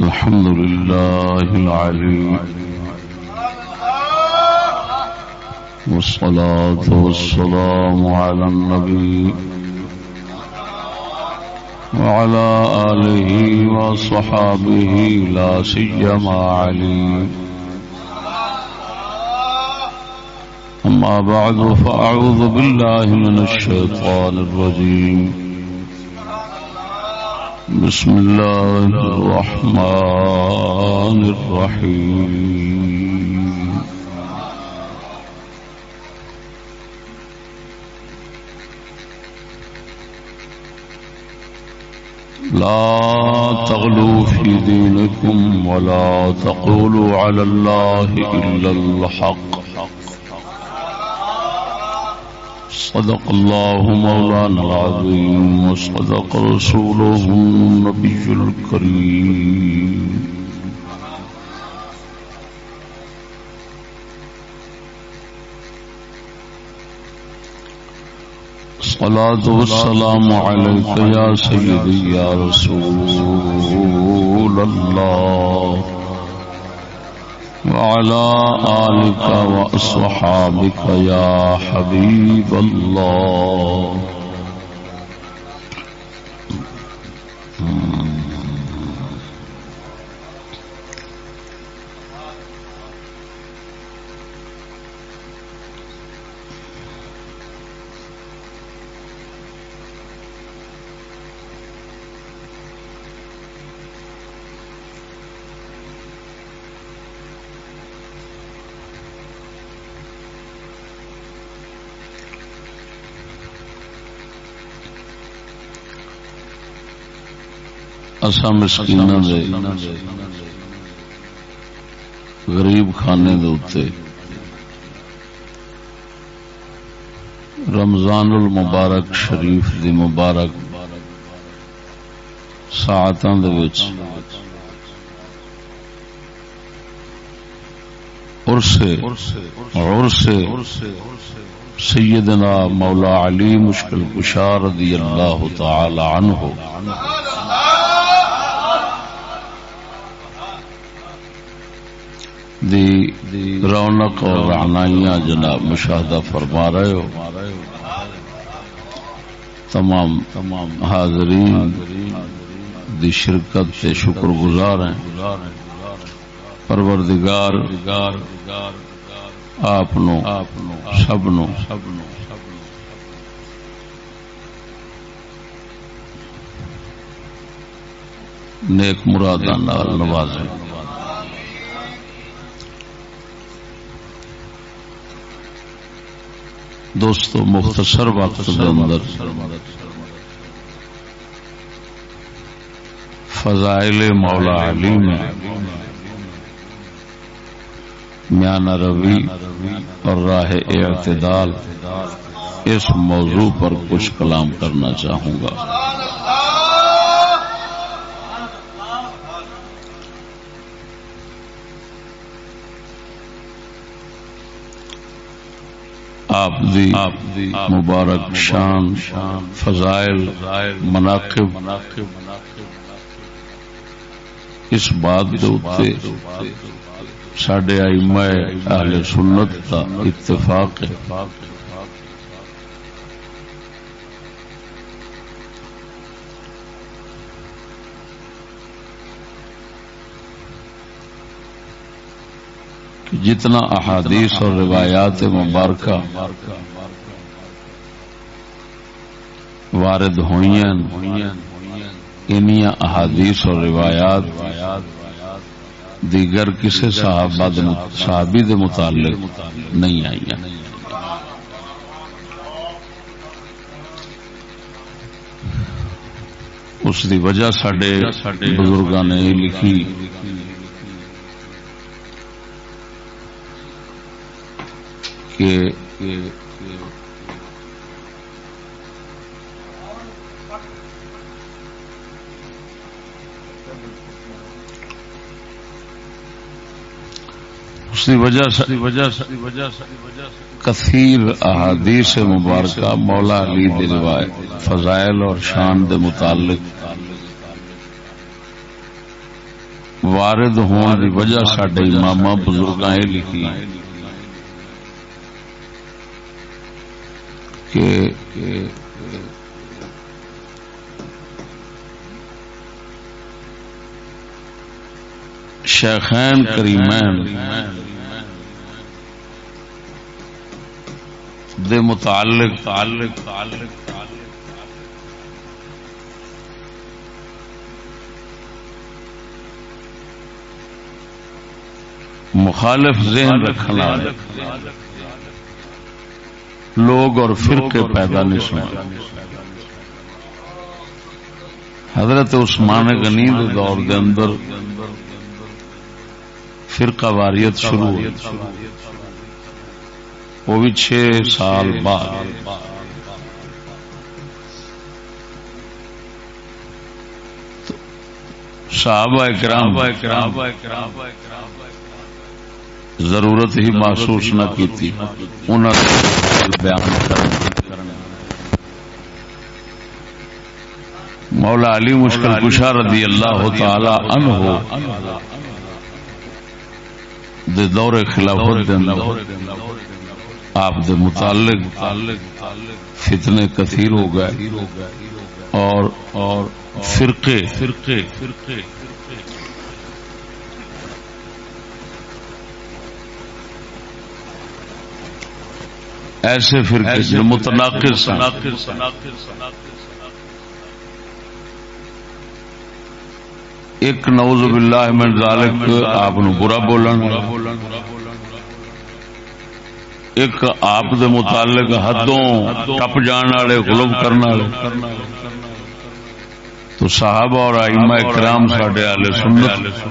الحمد لله العلي والصلاة والسلام على النبي وعلى آله وصحابه لا سيما علي. أما بعد فأعوذ بالله من الشيطان الرجيم. بسم الله الرحمن الرحيم. لا تغلوا في دينكم ولا تقولوا على الله إلا الحق. صدق الله مولانا العظيم وصدق رسوله النبي الكريم. صلاة والسلام عليك يا سيدي يا رسول الله. وعلى آلك وأصحابك يا حبيب الله. اسا مسکین غریب خانے دے رمضان المبارک شریف دی مبارک ساعتوں سیدنا مولا علی مشکل کشار رضی اللہ تعالی عنہ دی رونق اور رعنائیاں جناب مشاہدہ فرما رہے ہو۔ تمام تمام حاضرین دی شرکت سے شکر گزار ہیں۔ پروردگار، آپ سب نو۔ نیک مراد نوازیں دوستو مختصر وقت کے اندر فضائل مولا علی میں میانا روی اور راہ اعتدال۔ اس موضوع پر کچھ کلام کرنا چاہوں گا۔ آپ دی مبارک شان، فضائل، مناقب۔ اس بات سڈے آئی میں اہل سنت کا اتفاق ہے۔ جتنا احادیث اور روایات مبارکہ وارد ہوئی انیا احادیث اور روایات دیگر کسی صحابی دے متعلق نہیں آئی اس دی وجہ سڈے بزرگوں نے لکھی۔ کہ اس کی وجہ کثیر احادیث مبارکہ مولا علی دی روایت، فضائل اور شان دے متعلق وارد ہونے کی وجہ سڈے ماما بزرگ لکھی کہ شیخین کریمین دے متعلق تعلق تعلق مخالف ذہن رکھنا لوگ اور فرقے پیدا نہیں سنا حضرت عثمان غنی دور دے اندر فرقہ واریت شروع ہوئی۔ وہ بھی چھ سال بعد۔ صحابہ کرام ضرورت ہی محسوس نہ کی تھی بیان مولا علی مشکل کشا رضی اللہ تعالی عنہ دے دور خلافت دے اندر آپ دے متعلق فتنے کثیر ہو گئے اور اور فرقے فرقے فرقے۔ ایسے فرقے جو متناقض ایک نوز باللہ من ذالک آپ برا بولن۔ ایک آپ دے متعلق حدوں ٹپ جان والے غلب کرنے والے۔ تو صحابہ اور ائمہ کرام ساڈے والے سنت۔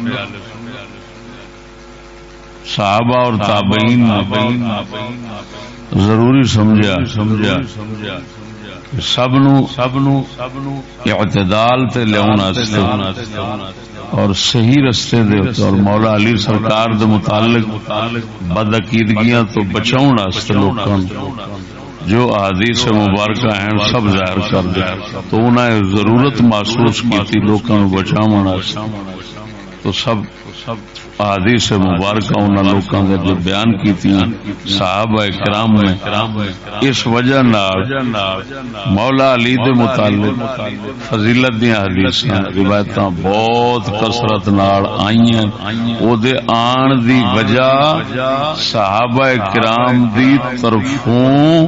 صحابہ اور تابعین۔ ضروری سمجھا سمجھا سب نو سب نو سب نو اعتدال تے لیاون اور صحیح رستے دے اور مولا علی سرکار دے متعلق بد عقیدگیاں تو بچاؤن واسطے لوکاں جو احادیث مبارکہ ہیں سب ظاہر کر دیا تو انہیں ضرورت محسوس کی تھی لوکاں بچاؤن واسطے تو سب احادیث مبارکہ ان لوکاں دے جو بیان کیتی صحابہ کرام نے، اس وجہ مولا علی دے متعلق فضیلت دی حدیثاں، روایتاں بہت کثرت نال آئیاں۔ او دے آن دی وجہ صحابہ کرام دی طرفوں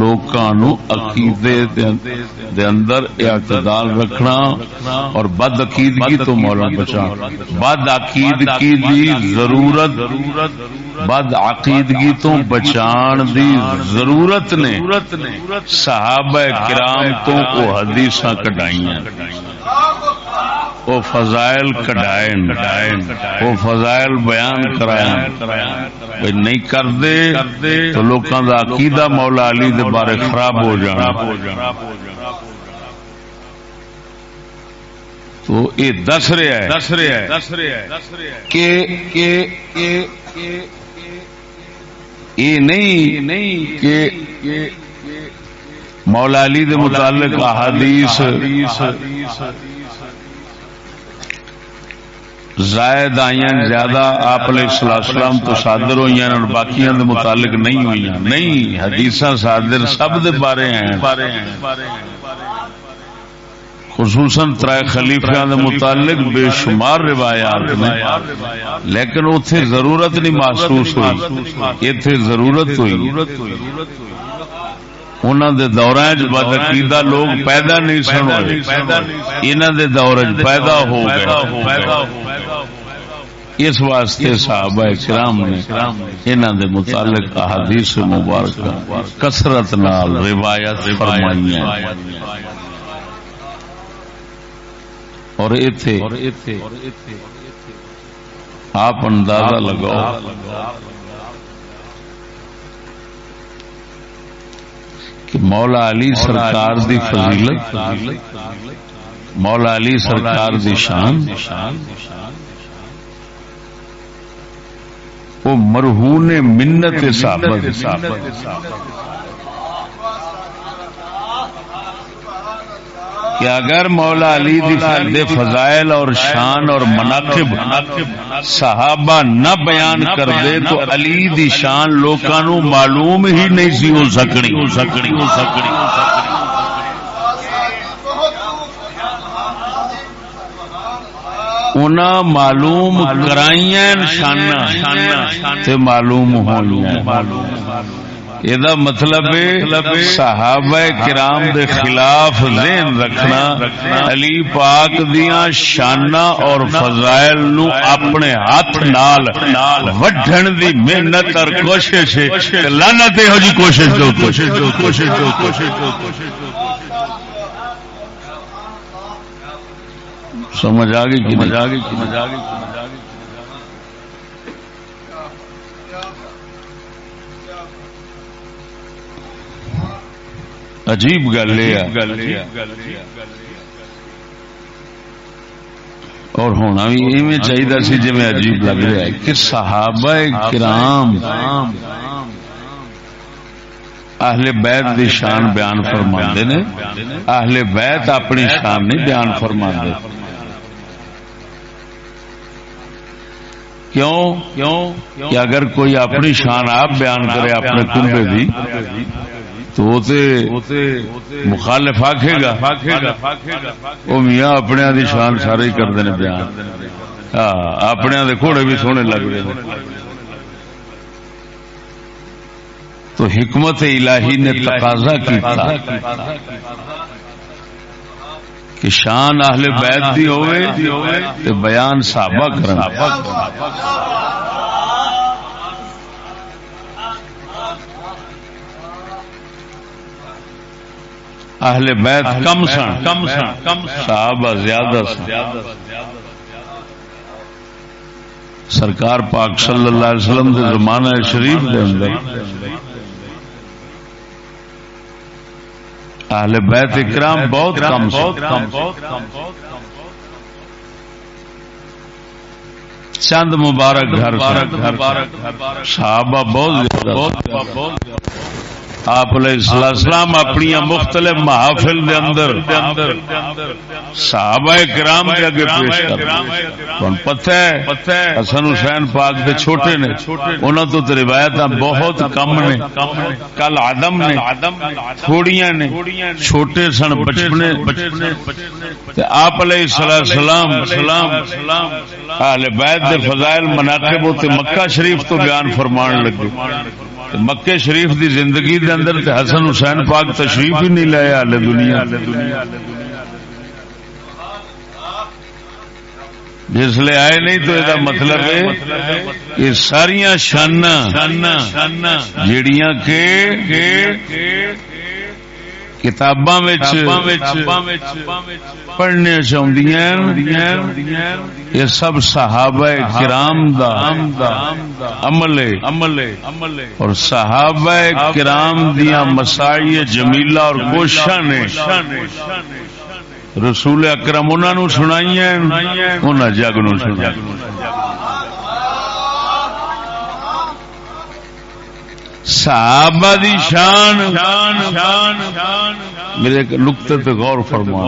لوکاں نو عقیدے دے اندر اعتدال رکھنا اور بد عقیدگی تو مولا بچا۔ بد عقیدگی دی ضرورت بد عقیدگی تو بچان دی ضرورت نے۔ صحابہ کرام تو وہ حدیث کٹائی وہ فضائل کٹائے وہ فضائل بیان کرائے نہیں کر دے تو لوکاں دا عقیدہ مولا علی دے بارے خراب ہو جانا۔ تو یہ دس رہا ہے دس رہا ہے دس رہا ہے کہ یہ نہیں کہ مولا علی دے متعلق احادیث زائد آئی زیادہ آپ علیہ السلام تو صادر ہوئی اور باقی دے متعلق نہیں ہوئی نہیں حدیث صادر سب دے بارے ہیں۔ خصوصاً ترائے خلیفیا متعلق بے شمار روایات نے لیکن اتنے ضرورت نہیں محسوس ہوئی۔ اتنے ضرورت ہوئی۔ انہوں دے دورہ بد عقیدہ لوگ پیدا نہیں سن انہوں دے دور پیدا ہو گئے۔ اس واسطے صحابہ کرام نے انہوں دے متعلق احادیث مبارکہ کثرت نال روایت فرمائی اور آپ اندازہ لگاؤ۔ کہ مولا علی سرکار دی فضیلت مولا علی سرکار دی شان۔ وہ مرہون منت صاحب کہ اگر مولا علی دے فضائل اور شان اور مناقب صحابہ نہ بیان کر دے تو علی دی شان لوکاں معلوم ہی نہیں سی ہو سکنی۔ ہو سکنی ہو سکنی انہاں معلوم کرائیاں شانہ معلوم ہوئی معلوم یہ مطلب صحابہ کرام دے خلاف ذہن رکھنا علی پاک دیا شانہ اور فضائل نو اپنے ہاتھ نال وڈھن دی محنت اور کوشش لانت ہو جی کوشش دو کوشش دو کوشش دو کوشش دو سمجھ آ گئی سمجھ آ گئی سمجھ آ گئی عجیب گل اور ہونا بھی ایویں چاہیے سی جی عجیب لگ رہا ہے کہ صحابہ کرام اہل بیت دی شان بیان فرما نے۔ اہل بیت اپنی شان نہیں بیان فرما کیوں کیوں؟ کہ اگر کوئی اپنی شان آپ بیان کرے اپنے کنبے دی تو وہ تے مخالف آخے گا۔ وہ میاں اپنے دی شان سارے ہی کرتے ہیں بیان۔ ہاں اپنے دے گھوڑے بھی سونے لگ رہے ہیں تو حکمت الہی نے تقاضا کیتا کہ شان اہل بیت دی ہوئے بیان صحابہ کرنا اہل بیت کم سن۔ کم سن۔ صحابہ زیادہ سن۔ سرکار پاک صلی اللہ علیہ وسلم کے زمانہ شریف کے اندر اہل بیت اکرام بہت کم چند مبارک گھر صحابہ بہت زیادہ آپ السلام اپنی مختلف محافل دے اندر، صحابہ کرام کے اگے پیش کر پتہ ہے، حسن حسین پاک دے چھوٹے نے انہوں تو تے روایت بہت کم نے۔ کل آدم نے تھوڑیاں نے، چھوٹے سن، بچپنے آپ علیہ السلام سلام اہل بیت دے فضائل مناقب تے مکہ شریف تو بیان فرمان لگے۔ مکے شریف دی زندگی دے اندر تے حسن حسین پاک تشریف ہی نہیں لائے ہال دنیا۔ جس لے آئے نہیں تو یہ مطلب ہے کہ ساریا شانہ جڑیاں کے کتاباں پڑھنے یہ سب صحابہ کرام دا عمل اور صحابہ کرام دیا مسائی جمیلا اور کوشاں نے رسول اکرم انہوں سنائی انہوں جگ نو سنا صحابہ دی شان میرے نقطے پہ غور فرما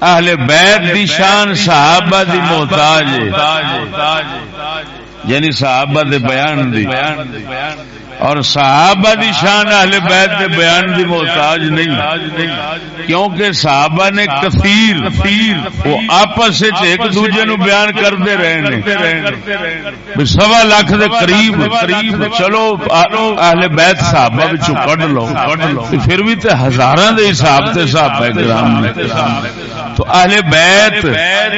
اہل بیت دی شان صحابہ دی محتاج یعنی صحابہ دے بیان دی۔ اور صحابہ دی شان اہل بیت دے بیان دی محتاج نہیں۔ کیونکہ صحابہ نے کثیر وہ آپس ایک دوجے نو بیان کرتے رہے سوا لاکھ دے قریب قریب چلو اہل بیت صحابہ بچوں کڈ لو۔ کڈ لو پھر بھی تے ہزاراں دے حساب تے صحابہ کرام نے۔ تو اہل بیت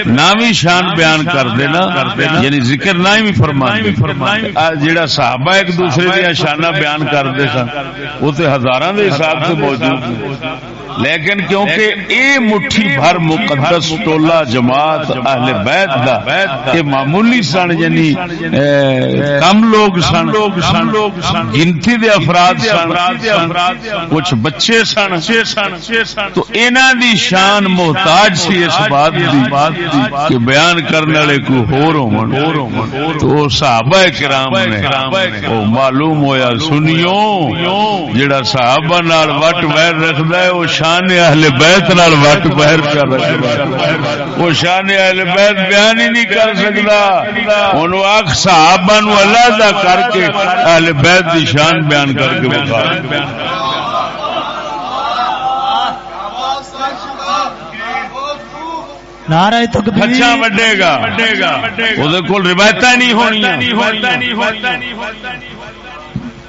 نامی شان بیان کر دینا یعنی ذکر نہ ہی فرما جڑا صحابہ ایک دوسرے دیا نشانہ بیان کرتے سن۔ وہ تو ہزار کے حساب سے موجود لیکن کیونکہ اے مٹھی بھر مقدس ٹولا جماعت اہل بیت دا کہ معمولی سن یعنی کم لوگ سن، گنتی دے افراد سن، کچھ بچے سن، تو انہاں دی شان محتاج سی اس بات دی کہ بیان کرنے والے کو ہور ہون، تو صحابہ کرام نے او معلوم ہویا سنیو جڑا صحابہ نال وٹ ویر رکھدا ہے او شان اہل بیت نال وٹ پہر وہ شان اہل بیت بیان ہی نہیں کر سکتا۔ انہوں آخ صحابہ نو علیحدہ کر کے اہل بیت دی شان بیان کر کے بخار نعرہ تکبیر۔ اچھا وڈے گا۔ وہ کول روایت نہیں ہونی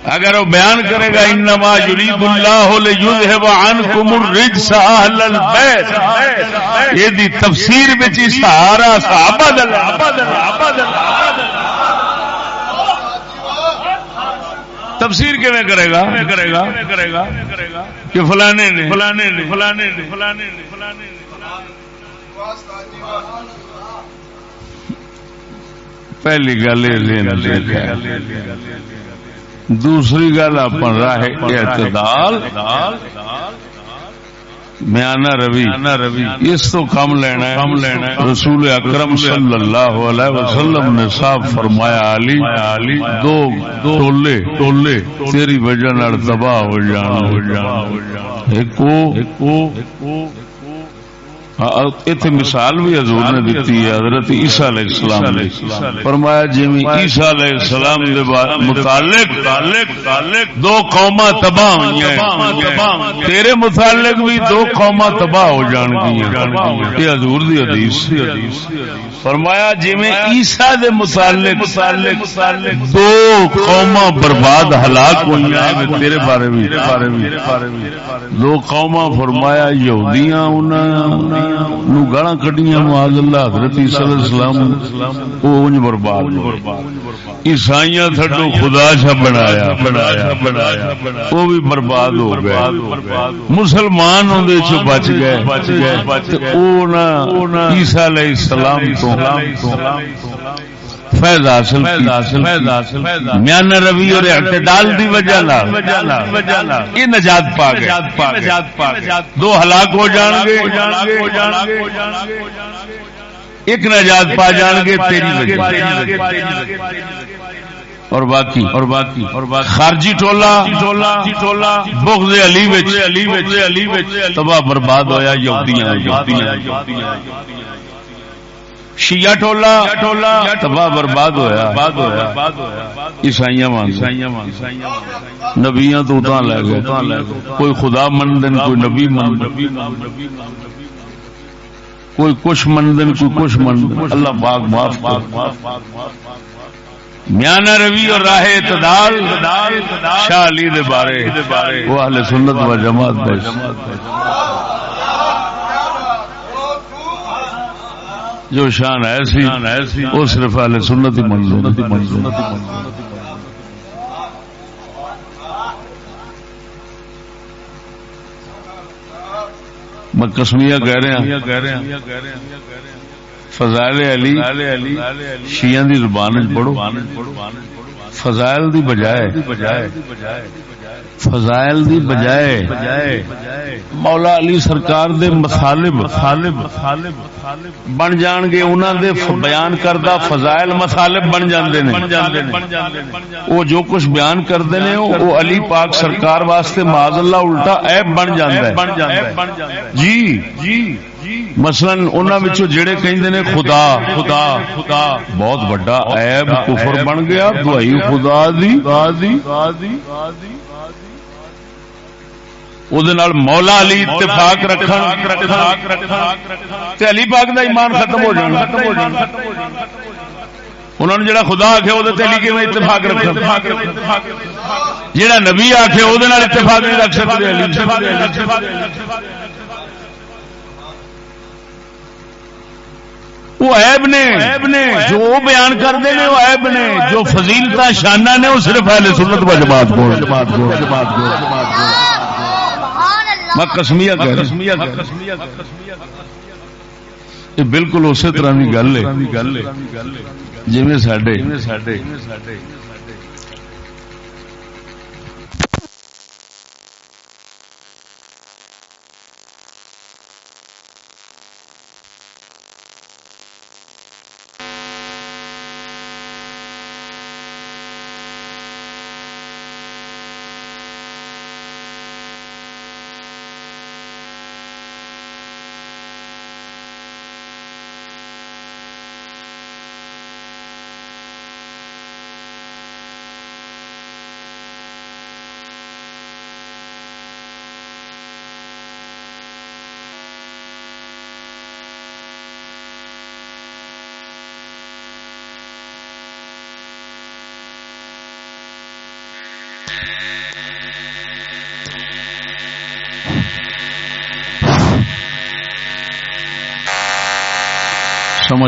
اگر وہ بیان کرے گا، انما یرید اللہ لیذهب عنکم الرجس اهل البیت. یہ دی تفسیر وچ سہارا صحابہ دل تفسیر کیویں کرے گا؟ کرے گا کرے گا کہ فلانے نے فلانے نے فلانے نے فلانے نے فلانے نے پہلی گل دوسری گل اپن راہ اعتدال. میانا روی روی اس تو کم لینا کم لینا رسول اکرم صلی اللہ علیہ وسلم نے صاف فرمایا، علی علی دو ٹولے ٹولے، تیری وجہ نال تباہ ہو جانا۔ ہو جانا ایک کو اتنے مثال بھی حضور نے دیتی ہے، حضرت عیسیٰ علیہ السلام نے۔ فرمایا جی عیسیٰ علیہ السلام دے متعلق دو قوما تباہ ہوئی تیرے متعلق بھی دو قوما تباہ ہو جان گی یہ حضور دی حدیث فرمایا جی عیسیٰ دے متعلق دو قوما برباد ہلاک ہوئی تیرے بارے بھی۔ دو قوما فرمایا، یہودیاں، انہاں۔ نو گالا کٹیاں معاذ اللہ حضرت عیسی علیہ السلام او انج برباد عیسائیاں تھڈو خدا شا بنایا۔ بنایا بنایا او بھی برباد ہو گئے۔ مسلمان اون چ بچ گئے۔ بچ او نا عیسی علیہ السلام تو فیض حاصل میان روی اور اعتدال دی وجہ یہ نجات پا گئے۔ دو ہلاک ہو جان گے۔ ایک نجات پا جان گے تیری وجہ۔ اور باقی۔ اور باقی اور باقی۔ خارجی ٹولا ٹولا ٹولا بغض علی وچ۔ علی وچ۔ علی وچ۔ تباہ برباد ہویا یہودیاں۔ یہودیاں۔ شیعہ ٹولا ٹولا تباہ برباد عیسائیاں مان نبیاں تو لے گئے کوئی خدا من دن کوئی نبی من کوئی کچھ من دن کوئی کچھ من دن اللہ پاک معاف میانا روی اور راہ اعتدال شاہ علی دے بارے وہ اہل سنت و جماعت جو شان ایسی وہ صرف اہل سنت ہی منظور میں کسمیا کہہ رہا فضائل علی شیعہ دی زبان پڑھو۔ فضائل دی بجائے۔ فضائل دی بجائے مولا علی سرکار دے مطالب بن جان گے انہوں دے بیان کردہ فضائل مطالب بن جاندے نے۔ وہ جو کچھ بیان کرتے ہیں وہ علی پاک سرکار واسطے معاذ اللہ الٹا ایب بن جاندہ ہے۔ جی۔ جی مثلا انہوں جڑے کہیں نے، خدا خدا خدا بہت بڑا ایب کفر بن گیا دوائی خدا دی۔ دی مولا علی اتفاق علی پاک دا ایمان ختم ہو جانا انہوں نے جڑا خدا آخیا وہ علی کی اتفاق رکھ جڑا نبی آخیا وہ اتفاق نہیں رکھ سکتے وہ عیب نے جو بیان کرتے ہیں وہ عیب نے جو فضیلتا شانہ نے وہ صرف اہل سنت و جماعت کو جماعت کو جماعت کو جماعت کو میں کسمیا یہ بالکل اسی طرح کی گل ہے۔ جی سڈے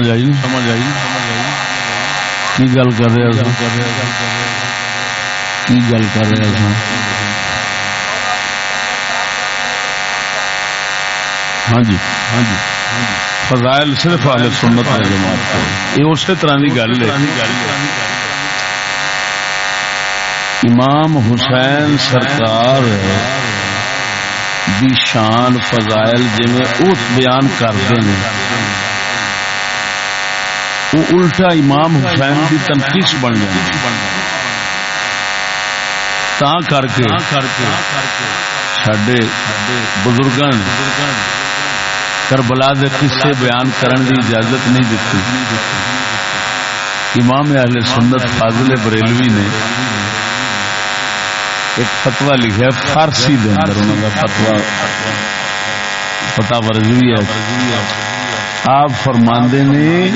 سمجھ آئی سمجھ آئی کی گل کر رہے کی گل کر رہے ہاں جی ہاں جی فضائل صرف آل سنت ہے جماعت یہ اسی طرح کی گل ہے امام حسین سرکار دی شان فضائل جی اس بیان کرتے ہیں وہ الٹا امام حسین کی تنقید بن جائے۔ تا کر کے سڈے بزرگ کربلا دے قصے بیان کرن دی اجازت نہیں دیتی امام اہل سنت فاضل بریلوی نے ایک فتوا لکھا فارسی دے اندر انہوں کا فتوا پتا ورزوی ہے۔ آپ فرماندے نے،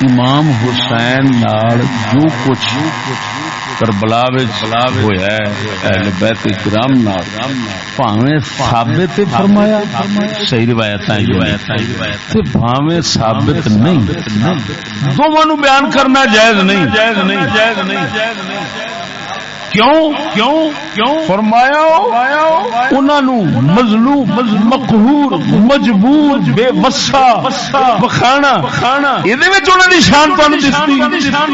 امام حسین نال جو کچھ کربلا ہوا اہل بیت کرام بھاویں ثابت فرمایا۔ صحیح روایت بھاویں ثابت نہیں دونوں بیان کرنا جائز نہیں۔ جائز نہیں جائز نہیں جائز نہیں۔ کیوں؟ کیوں؟ کیوں؟ فرمایا انہوں مظلوم، مقہور، مجبور بے وسا بخانا کھانا یہ شان تمہیں دستی۔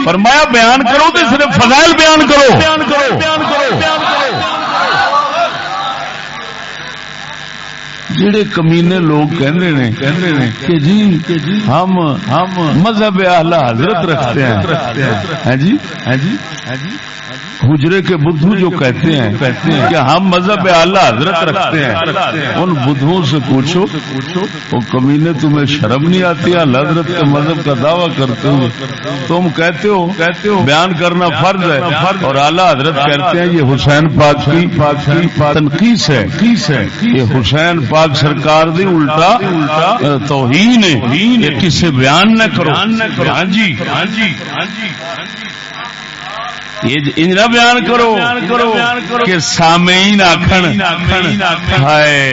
فرمایا، بیان کرو تو صرف فضائل بیان کرو۔ بیان کرو بیان کرو جڑے کمینے لوگ کہندے نے کہندے نے کہ جی ہم ہم مذہب اعلی حضرت رکھتے ہیں۔ ہاں جی ہاں جی۔, ہاں جی۔ حجرے کے بدھو جو کہتے ہیں کہتے ہیں کہ ہم مذہب اعلیٰ حضرت رکھتے ہیں، ان بدھوں سے پوچھو، وہ کمی نے تمہیں شرم نہیں آتی حضرت کے مذہب کا دعویٰ کرتے ہو تم کہتے ہو کہتے ہو، بیان کرنا فرض ہے اور اعلیٰ حضرت کہتے ہیں یہ حسین پاک کی پاک کی تنقید ہے ہے یہ حسین پاک سرکار دی الٹا توہین ہے کسی بیان نہ کرو۔ ہاں جی ہاں جی ہاں جی۔ بیان کرو کہ سامعین ہائے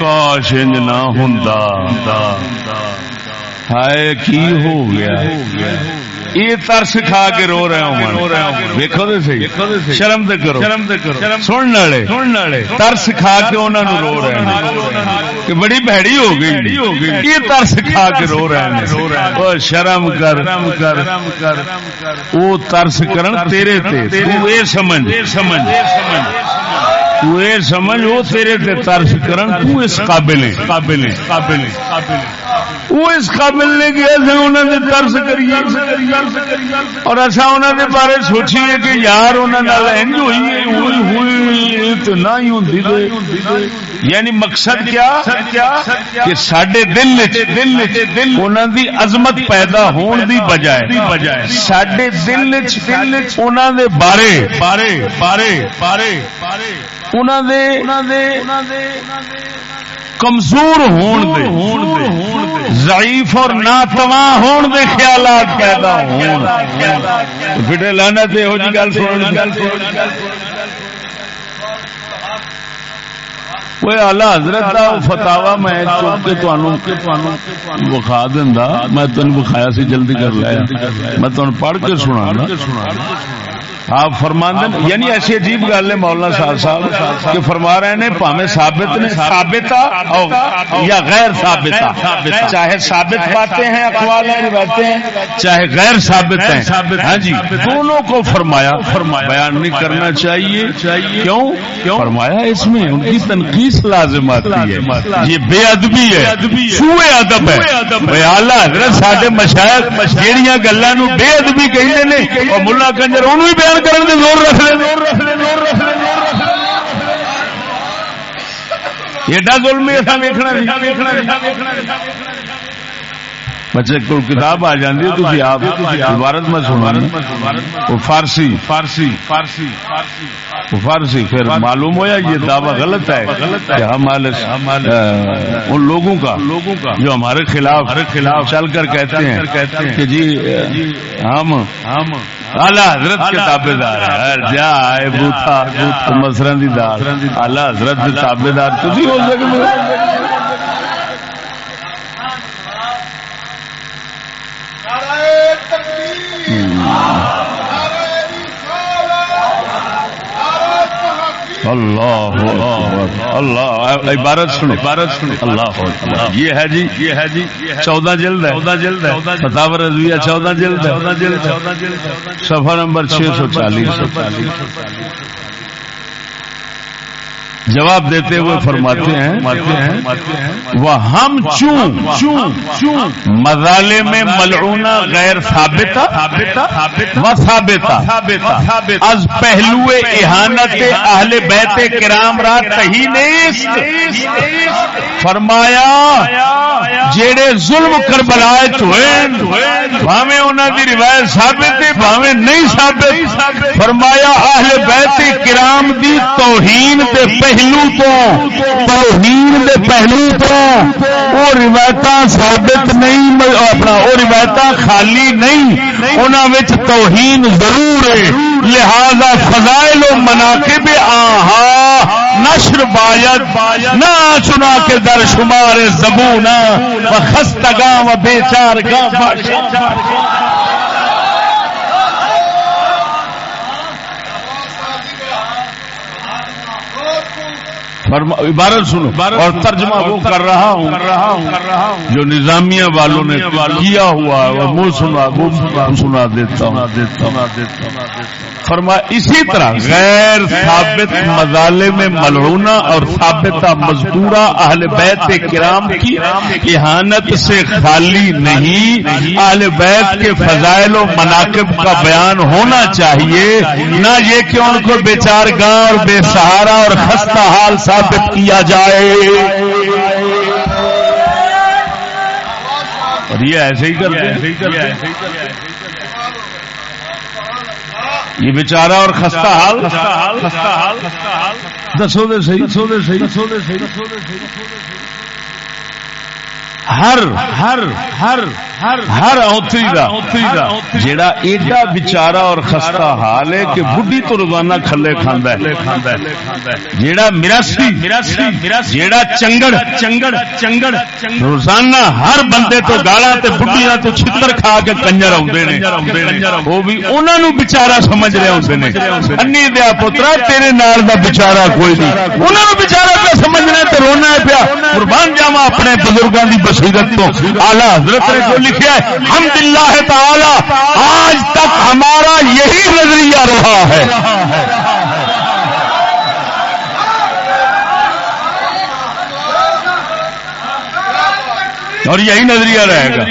کاش انج نہ ہوں ہائے۔ کی ہو گیا؟ یہ ترس کھا کے رو رہے ہوں دیکھو تو صحیح۔ شرم تو کرو۔ شرم تو کرو۔ سننے والے۔ ترس کھا کے انہوں نے رو رہے ہیں۔ کہ بڑی بھڑی ہو گئی۔ یہ ترس کھا کے رو رہے ہیں۔ شرم کر۔ کر۔ وہ ترس کرن تیرے تے۔ تو اے سمجھ۔ سمجھ۔ تو اے سمجھ۔ وہ تیرے تے ترس کرن۔ تو اس قابل قابل قابل قابل وہ اس قابل نے گیا تھے انہوں نے ترس کریے اور ایسا انہوں نے بارے سوچیے کہ یار انہوں ہوئی تو نہ ہی ہوں یعنی مقصد کیا؟ کہ سڈے دل دل دل انہوں دی عظمت پیدا ہون دی بجائے سڈے دل انہوں دے بارے بارے بارے بارے انہوں دے۔ کمزور ہون ضعیف اور ناتواں ہون دے خیالات پیدا ہون۔ لانا تے ہو جی گل سن آلہ حضرت فتوا میں بخا دینا میں تین بخایا سی جلدی کر لیا۔ میں تمہیں پڑھ کے سنا آپ فرماند یعنی ایسی عجیب گل ہے مولانا صاحب صاحب کہ فرما رہے ہیں پامے ثابت نے ثابت یا غیر ثابت چاہے ثابت باتیں ہیں اخبار ہیں روایتیں ہیں چاہے غیر ثابت ہیں۔ ہاں جی دونوں کو فرمایا فرمایا بیان نہیں کرنا چاہیے۔ کیوں؟ فرمایا اس میں ان کی تنقید لازم آتی ہے۔ یہ بے ادبی ہے سوئے ادب ہے۔ اعلیٰ حضرت سارے مشاعر جہاں گلوں بے ادبی کہیں اور ملا کنجر انہوں بھی بیان بیان کرنے دے زور رکھ لے ایڈا ظلم ایسا ویکنا بچے کو کتاب آ جاتی ہے تھی آپ عبارت میں سنا وہ فارسی۔ فارسی۔ فارسی۔ فارسی پھر معلوم ہوا یہ دعویٰ غلط ہے کہ ہمارے ان لوگوں کا لوگوں کا۔ جو ہمارے خلاف خلاف چل کر کہتے ہیں کہتے ہیں۔ کہ جی ہم ہم۔ اعلی حضرت کے تابے دار جا آئے بوتھا مسرن دی دار اعلی حضرت کے تابے دار تھی ہو سکتے اللہ اللہ عبارت سنو عبارت سنو، اللہ یہ ہے جی یہ ہے جی چودہ چودہ جلد ہے رضویہ چودہ جلد ہے، چودہ جلد چودہ جلد سفر نمبر چھ سو چالیس۔ جواب دیتے ہوئے فرماتے ہیں وہ ہم چون چون چون مزالے میں ملعونہ غیر ثابت و ثابت از پہلو احانت اہل بیت کرام را تہی نیست فرمایا جیڑے ظلم کر بلائے بھاویں انہوں دی روایت ثابت ہے بھاویں نہیں ثابت۔ فرمایا اہل بیت کرام دی توہین دے پہلو پہلو تو توہین دے پہلو تو۔ وہ روایت ثابت نہیں اپنا وہ روایت خالی نہیں انہوں توہین ضرور ہے۔ لہذا فضائل و مناقب آہا نشر باید نہ چنا کے در شمار زبونا خستگاں و بے عبارت سنو. اور ترجمہ وہ کر رہا ہوں جو نظامیہ والوں نے کیا ہوا وہ منہ سنا سنا دیتا ہوں۔ فرما اسی طرح غیر ثابت مزالے میں ملعونہ اور ثابتہ مزدورہ اہل بیت کرام کی احانت سے خالی نہیں، اہل بیت کے فضائل و مناقب کا بیان ہونا چاہیے، نہ یہ کہ ان کو بیچار گاں اور بے سہارا اور خستہ حال ثابت کیا جائے۔ اور یہ ایسے ہی کرتے ہیں۔ یہ بیچارہ اور خستہ حال. دسو دے صحیح دسو دے صحیح دسو دے صحیح. ہر ہر ہر ہر ہر اوتری دا جیڑا ایڈا بچارا اور خستہ حال ہے کہ بڈھی تو روزانہ کھلے کھاندا ہے۔ جیڑا میراسی جیڑا چنگڑ چنگڑ چنگڑ روزانہ ہر بندے تو گالا تے بڈھیاں تو چھتر کھا کے کنجر اوندے نے۔ وہ بھی انہاں نو بیچارہ سمجھ رہے ہوندے نے۔ انی دیا پترا تیرے نال دا بیچارہ کوئی نہیں۔ انہاں نو بیچارہ پہ سمجھنا تے رونا ہے پیا؟ قربان جاواں اپنے بزرگاں دی سیرت تو اعلیٰ حضرت نے جو لکھا ہے ہم اللہ تعالی، آج تک ہمارا یہی نظریہ رہا ہے۔ اور یہی نظریہ رہے گا۔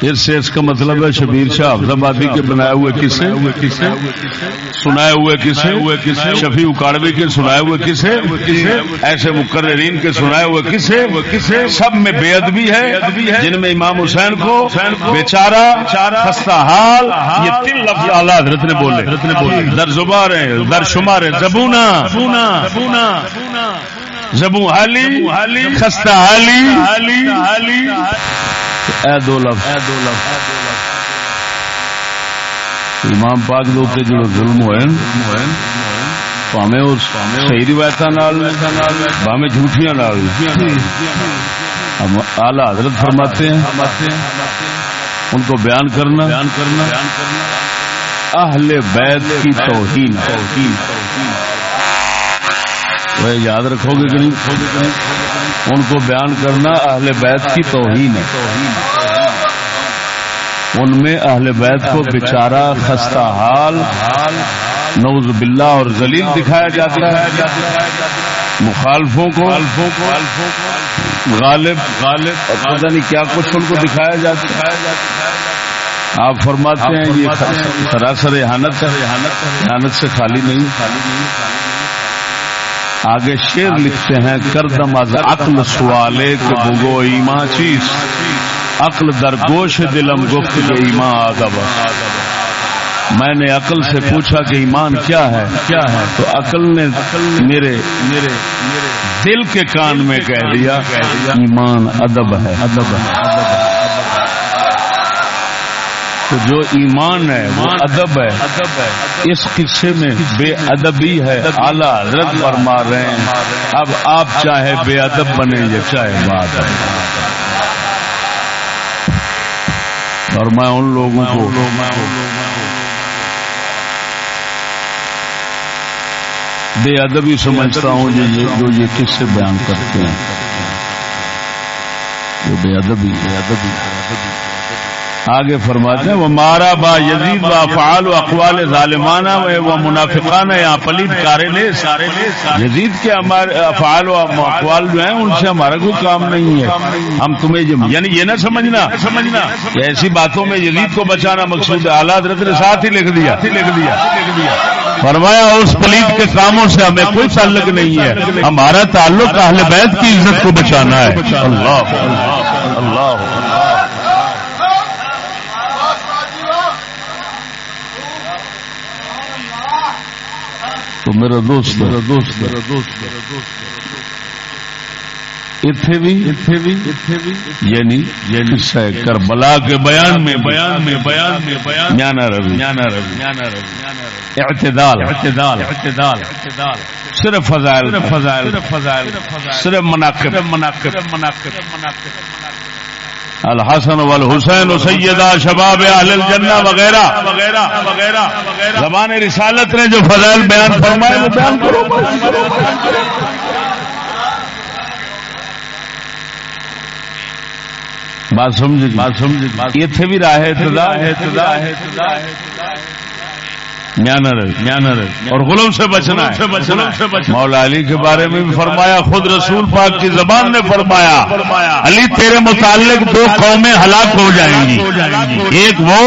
سے اس کا مطلب ہے شبیر شاہ حفظ آبادی کے بنائے ہوئے کسے، سنائے ہوئے کسے، شفیع اکاڑوی کے سنائے ہوئے کسے، ایسے مقررین کے سنائے ہوئے کسے کسے سب میں بے ادبی ہے، جن میں امام حسین کو بیچارہ، خستہ حال، یہ تین لفظ اعلیٰ حضرت نے بولے۔ در زبار در شمار زبونا زبو حالی، خستہ حالی۔ اے دو لفظ۔ امام پاک دے جو ظلم ہوئے صحیح روایت جھوٹیاں اعلی حضرت فرماتے ہیں ان کو بیان کرنا۔ بیان کرنا اہل بیت کی توہین توہین۔ وہ یاد رکھو گے کہ نہیں؟ ان کو بیان کرنا اہل بیت کی توہین ہے۔ ان میں اہل بیت کو بچارا خستہ حال نوز باللہ اور ذلیل دکھایا جاتا ہے۔ مخالفوں کو غالب غالب پتہ نہیں کیا کچھ ان کو دکھایا جاتا ہے۔ آپ فرماتے ہیں یہ سراسر احانت احانت سے خالی نہیں خالی نہیں۔ آگے شیر لکھتے ہیں، کردم از عقل سوالے کہ بگو ایما چیز۔ عقل در گوش دلم گفت کہ ایمان میں نے عقل سے پوچھا کہ ایمان کیا ہے؟ کیا ہے تو عقل نے میرے میرے دل کے کان میں کہہ دیا، ایمان ادب ہے ادب ہے۔ تو جو ایمان ہے وہ ادب ہے۔ ادب ہے۔ اس قصے میں بے ادبی ہے۔ اعلیٰ حضرت فرما رہے ہیں۔ اب آپ چاہے بے ادب بنے یا چاہے بات ہے۔ اور میں ان لوگوں کو بے ادبی سمجھتا ہوں جو یہ کس سے بیان کرتے ہیں۔ جو بے ادبی بے ادبی آگے فرماتے ہیں وہ مارا با یزید با فعال و اقوال ظالمانہ و منافقانہ یا پلیت کارے لے۔ سارے یزید کے ہمارے افعال و اقوال جو ہیں، ان سے ہمارا کوئی کام نہیں ہے۔ ہم تمہیں یعنی یہ نہ سمجھنا سمجھنا کہ ایسی باتوں میں یزید کو بچانا مقصود ہے۔ اعلیٰ حضرت نے ساتھ ہی لکھ دیا۔ لکھ دیا فرمایا، اس پلیت کے کاموں سے ہمیں کوئی تعلق نہیں ہے۔ ہمارا تعلق اہل بیت کی عزت کو بچانا ہے۔ اللہ اللہ تو میرا دوست میرا دوست میرا دوست میرا دوست اتھے بھی اتھے بھی اتھے بھی یعنی یعنی کربلا کے بیان میں بیان میں بیان میں بیان جانا روی۔ جانا روی۔ جانا روی۔ اعتدال۔ اعتدال۔ اعتدال۔ اعتدال۔ صرف فضائل۔ فضائل۔ فضائل۔ صرف مناقب۔ مناقب۔ مناقب مناقب۔ الحسن والحسین سیدہ شباب اہل الجنہ وغیرہ. وغیرہ وغیرہ زبان رسالت نے جو فضائل بیان فرمائے وہ بیان کرو. بات سمجھ بات سمجھ یہ تھے بھی راہ ہے ابتدا ہے ابتدا ہے اور غلوم سے بچنا ہے مولا علی کے بارے میں بھی فرمایا خود رسول پاک کی زبان نے فرمایا علی تیرے متعلق دو قومیں ہلاک ہو جائیں گی ایک وہ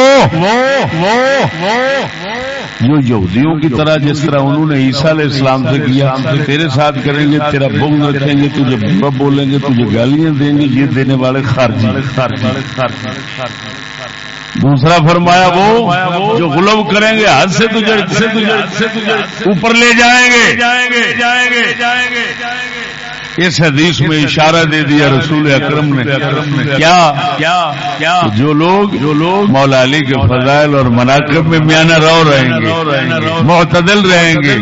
جو یہودیوں کی طرح جس طرح انہوں نے عیسیٰ علیہ السلام سے کیا تیرے ساتھ کریں گے تیرا بغض رکھیں گے تجھے برا بولیں گے تجھے گالیاں دیں گے یہ دینے والے خارجی خارجی دوسرا فرمایا وہ جو غلب کریں گے حد سے تجھے اوپر لے جائیں گے جائیں گے جائیں گے۔ جائیں گے اس حدیث میں اشارہ دے دیا رسول اکرم نے۔ کیا؟ جو لوگ جو لوگ مولا علی کے فضائل اور مناقب میں میانہ رو رہیں گے، معتدل رہیں گے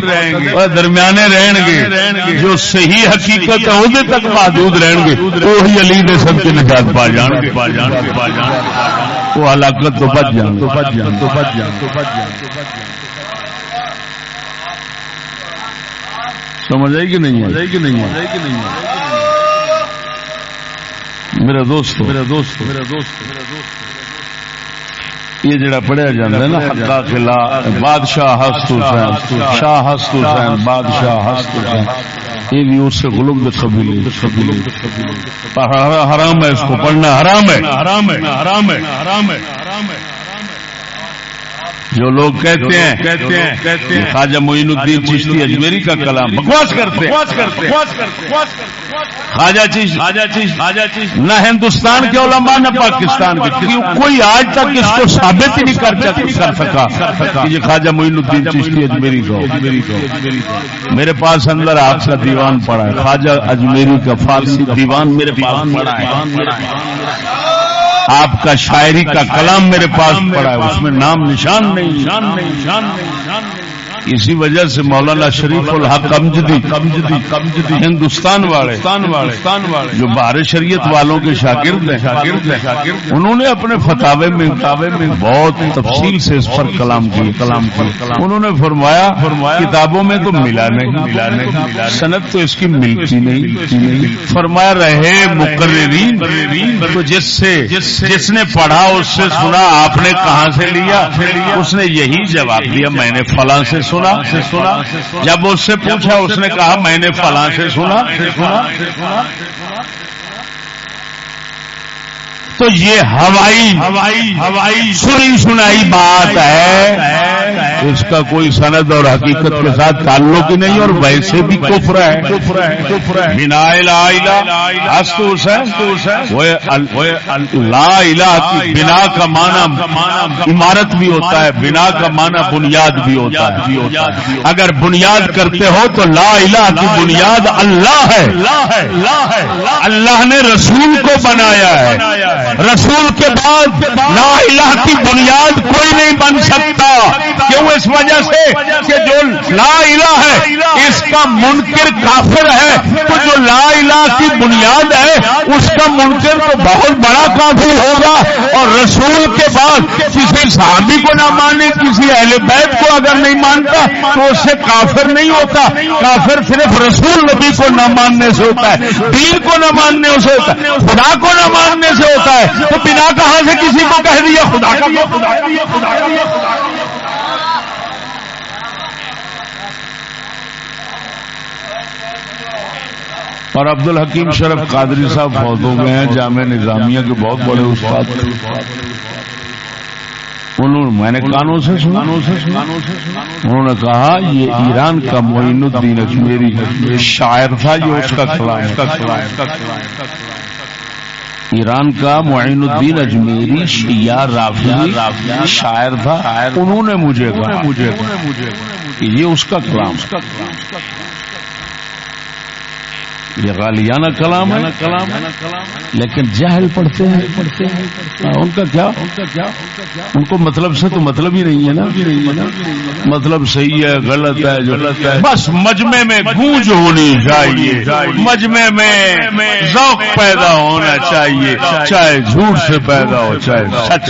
اور درمیانے رہیں گے، جو صحیح حقیقت عہدے تک محدود رہیں گے، وہی علی نے سب کے نجات پا جان گے۔ وہ ہلاکت تو بچ جان تو بچ جان تو بچ جان تو بچ جان تو بچ جان سمجھ آئی کہ نہیں آئی کہ نہیں آئی کہ نہیں میرا دوست میرا دوست میرا دوست میرا دوست یہ جڑا پڑھیا جاتا ہے نا حقا قلعہ بادشاہ ہست حسین شاہ ہست حسین بادشاہ ہست حسین یہ بھی اس سے غلوم دے قبیلے حرام ہے اس کو پڑھنا حرام ہے۔ حرام ہے حرام ہے حرام ہے حرام ہے۔ جو لوگ کہتے ہیں کہتے ہیں کہتے ہیں خواجہ معین الدین چشتی اجمیری کا کلام بکواس کرتے خواجہ چیز خواجہ چیز خواجہ چیز نہ ہندوستان کے علماء نہ پاکستان کے۔ کوئی آج تک اس کو ثابت ہی نہیں کر سکا یہ خواجہ معین الدین چشتی اجمیری کو میرے پاس اندر آپ کا دیوان پڑا ہے۔ خواجہ اجمیری کا فارسی دیوان میرے پاس پڑا ہے۔ آپ کا شاعری کا کلام میرے پاس پڑا ہے اس میں نام نشان نہیں۔ اسی وجہ سے مولانا شریف الحق امجدی، ہندوستان والے، جو بار شریعت والوں کے شاگرد ہیں، انہوں نے اپنے فتوے میں میں بہت تفصیل سے اس پر کلام کی کلام کی۔ انہوں نے فرمایا، کتابوں میں تو ملا نہیں ملا نہیں صنعت تو اس کی ملتی نہیں۔ فرمایا، رہے مقررین، تو جس سے، جس نے پڑھا، اس سے سنا، آپ نے کہاں سے لیا؟ اس نے یہی جواب دیا، میں نے فلاں سے سنا سنا جب اس سے پوچھا اس نے کہا میں نے فلاں سے سنا۔ تو یہ ہوائی ہوائی ہوائی سنی سنائی بات ہے۔ اس کا کوئی سند اور حقیقت کے ساتھ تعلق ہی نہیں اور ویسے بھی کفر ہے۔ بنا لا الہ کی بنا کا معنی عمارت بھی ہوتا ہے بنا کا معنی بنیاد بھی ہوتا ہے۔ اگر بنیاد کرتے ہو تو لا الہ کی بنیاد اللہ ہے۔ اللہ نے رسول کو بنایا ہے۔ رسول کے بعد لا الہ کی بنیاد کوئی نہیں بن سکتا۔ کیوں؟ اس وجہ سے کہ جو لا الہ ہے، اس کا منکر کافر ہے۔ تو جو لا الہ کی بنیاد ہے، اس کا منکر تو بہت بڑا کافر ہوگا۔ اور رسول کے بعد کسی صحابی کو نہ مانے، کسی اہل بیت کو اگر نہیں مانتا تو اس سے کافر نہیں ہوتا۔ کافر صرف رسول نبی کو نہ ماننے سے ہوتا ہے، دین کو نہ ماننے سے ہوتا ہے، خدا کو نہ ماننے سے ہوتا ہے۔ تو بنا کہاں سے کسی کو کہہ دیا؟ خدا کا اور عبد الحکیم شرف قادری صاحب فوت ہو گئے ہیں، جامع نظامیہ کے بہت بڑے استاد انہوں میں نے کانوں سے سنا۔ انہوں نے کہا یہ ایران کا معین الدین اجمیری شاعر تھا جو اس کا کلام ایران کا معین الدین اجمیری شیعہ رافضی شاعر تھا۔ انہوں نے مجھے کہا۔ یہ اس کا کلام۔ یہ غالیانہ کلام ہے۔ کلام لیکن جہل پڑھتے ہیں۔ پڑھتے ہیں ان کا کیا؟ ان کو مطلب سے تو مطلب ہی نہیں ہے نا۔ مطلب صحیح ہے غلط ہے جو بس مجمے میں گونج ہونی چاہیے۔ مجمے میں ذوق پیدا ہونا چاہیے۔ چاہے جھوٹ سے پیدا ہو چاہے سچ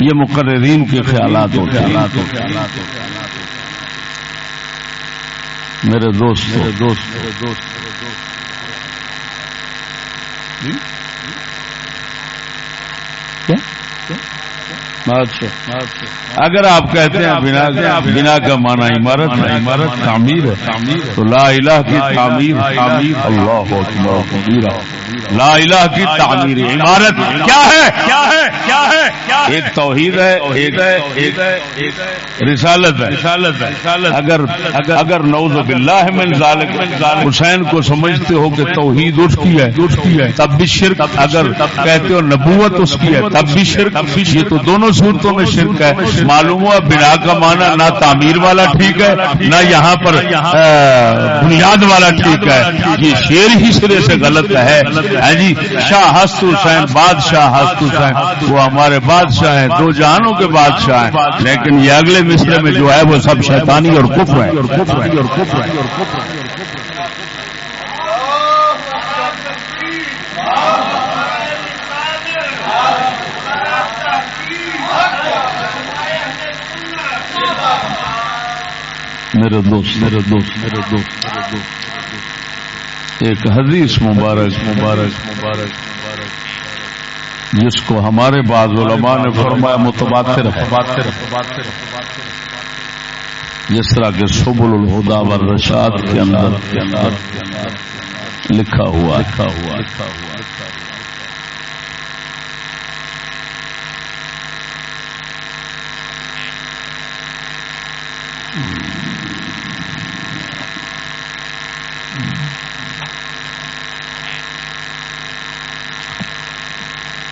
یہ مقررین کے خیالات ہوتے ہیں۔ میرے دوست میرے دوست میرے دوست اچھا اگر آپ کہتے ہیں بنا بنا کا مانا عمارت ہے عمارت تعمیر ہے۔ تو لا الہ کی تعمیر تعمیر اللہ لا الہ کی تعمیر۔ عمارت۔ کیا ہے؟ کیا ہے؟ کیا ہے؟ ایک توحید ہے ایک رسالت ہے۔ رسالت ہے۔ اگر اگر نوز باللہ من ذالک حسین کو سمجھتے ہو کہ توحید اس کی ہے اس کی ہے۔ تب بھی شرک۔ اگر کہتے ہو نبوت اس کی ہے تب بھی شرک۔ یہ تو دونوں صورتوں میں شرک ہے۔ معلوم ہوا بنا کا معنی نہ تعمیر والا ٹھیک ہے، نہ یہاں پر بنیاد والا ٹھیک ہے۔ یہ شیر ہی سرے سے غلط ہے۔ ہاں جی شاہ ہست حسین بادشاہ ہست حسین، وہ ہمارے بادشاہ ہیں، دو جہانوں کے بادشاہ ہیں۔ لیکن یہ اگلے مصرے میں جو ہے وہ سب شیطانی اور کفر ہے اور کفر ہے اور کفر ہے اور کفر ہے میرے دوست میرے دوست میرے دوست میرے دوست. ایک حدیث مبارک مبارک مبارک. جس کو ہمارے بعض علماء نے فرمایا متبادر جس طرح کے سبل الہدا و رشاد کے اندر لکھا ہوا لکھا ہوا لکھا ہوا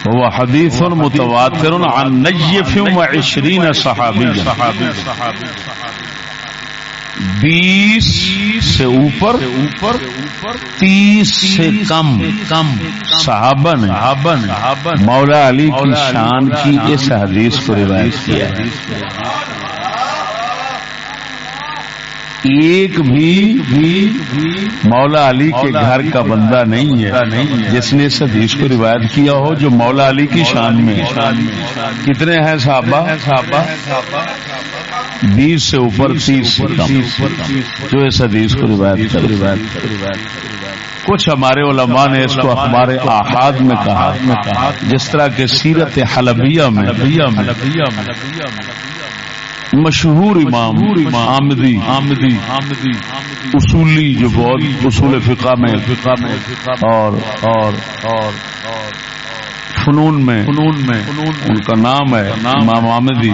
هو حديث متواتر عن نجف وعشرين صحابي بیس سے اوپر اوپر تیس سے کم کم صحابن مولا علی کی شان کی اس حدیث کو روایت کیا ہے۔ ایک بھی مولا علی کے گھر کا بندہ نہیں ہے جس نے اس حدیث کو روایت کیا ہو جو مولا علی کی شان میں کتنے ہیں صحابہ؟ صحابہ؟ بیس سے اوپر تیس جو اس حدیث کو روایت روایت کر کچھ ہمارے علماء نے اس کو ہمارے احاد میں کہا۔ جس طرح کے سیرت حلبیہ میں۔ مشہور امام آمدی آمدی آمدی اصولی جو بہت اصول فقہ میں فقہ میں اور اور اور فنون میں فنون میں ان کا نام ہے امام آمدی۔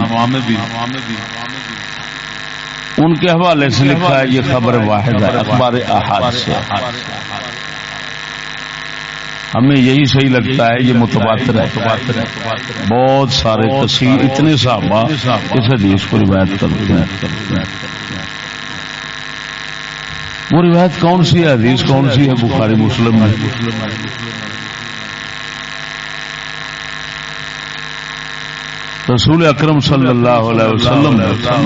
ان کے حوالے سے لکھا ہے یہ خبر واحد ہے اخبار احاد سے ہمیں یہی صحیح لگتا ہے یہ متبادر ہے بہت سارے تصویر اتنے صحابہ اس حدیث کو روایت کرتے ہیں۔ وہ روایت کون سی ہے؟ حدیث کون سی ہے؟ بخاری مسلم میں۔ رسول اکرم صلی اللہ علیہ وسلم،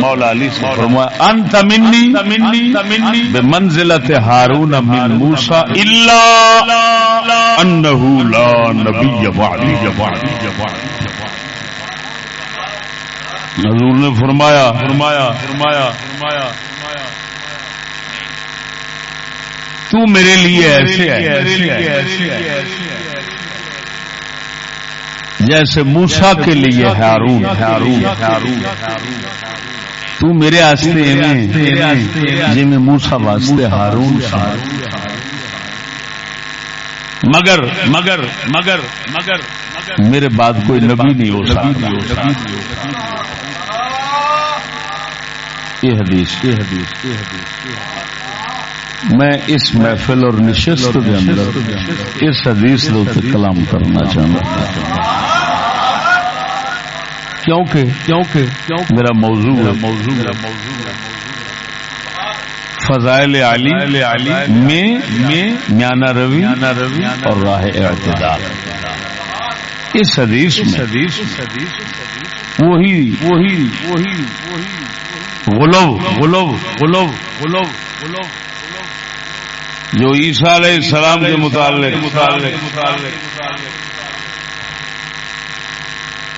مولا علی سے فرمایا، انت منی بمنزلت ہارون من موسیٰ الا انہو لا نبی بعدی. حضور نے فرمایا فرمایا فرمایا فرمایا تو میرے لیے ایسے ہے جیسے موسا کے لیے ہارون ہارون ہارون۔ تو میرے آستے جی میں موسا واسطے ہارون مگر مگر مگر مگر۔ میرے بعد کوئی نبی نہیں ہو سکتا یہ حدیث یہ حدیث یہ حدیث۔ میں اس محفل اور نشست کے اندر، اس حدیث کے کلام کرنا چاہتا کیونکہ کیونکہ میرا موضوع ہے۔ موضوع فضائل علی میں میانا روی روی اور راہ اعتدال۔ اس حدیث میں وہی وہی وہی غلو غلو غلو غلو غلو جو عیسیٰ علیہ السلام کے متعلق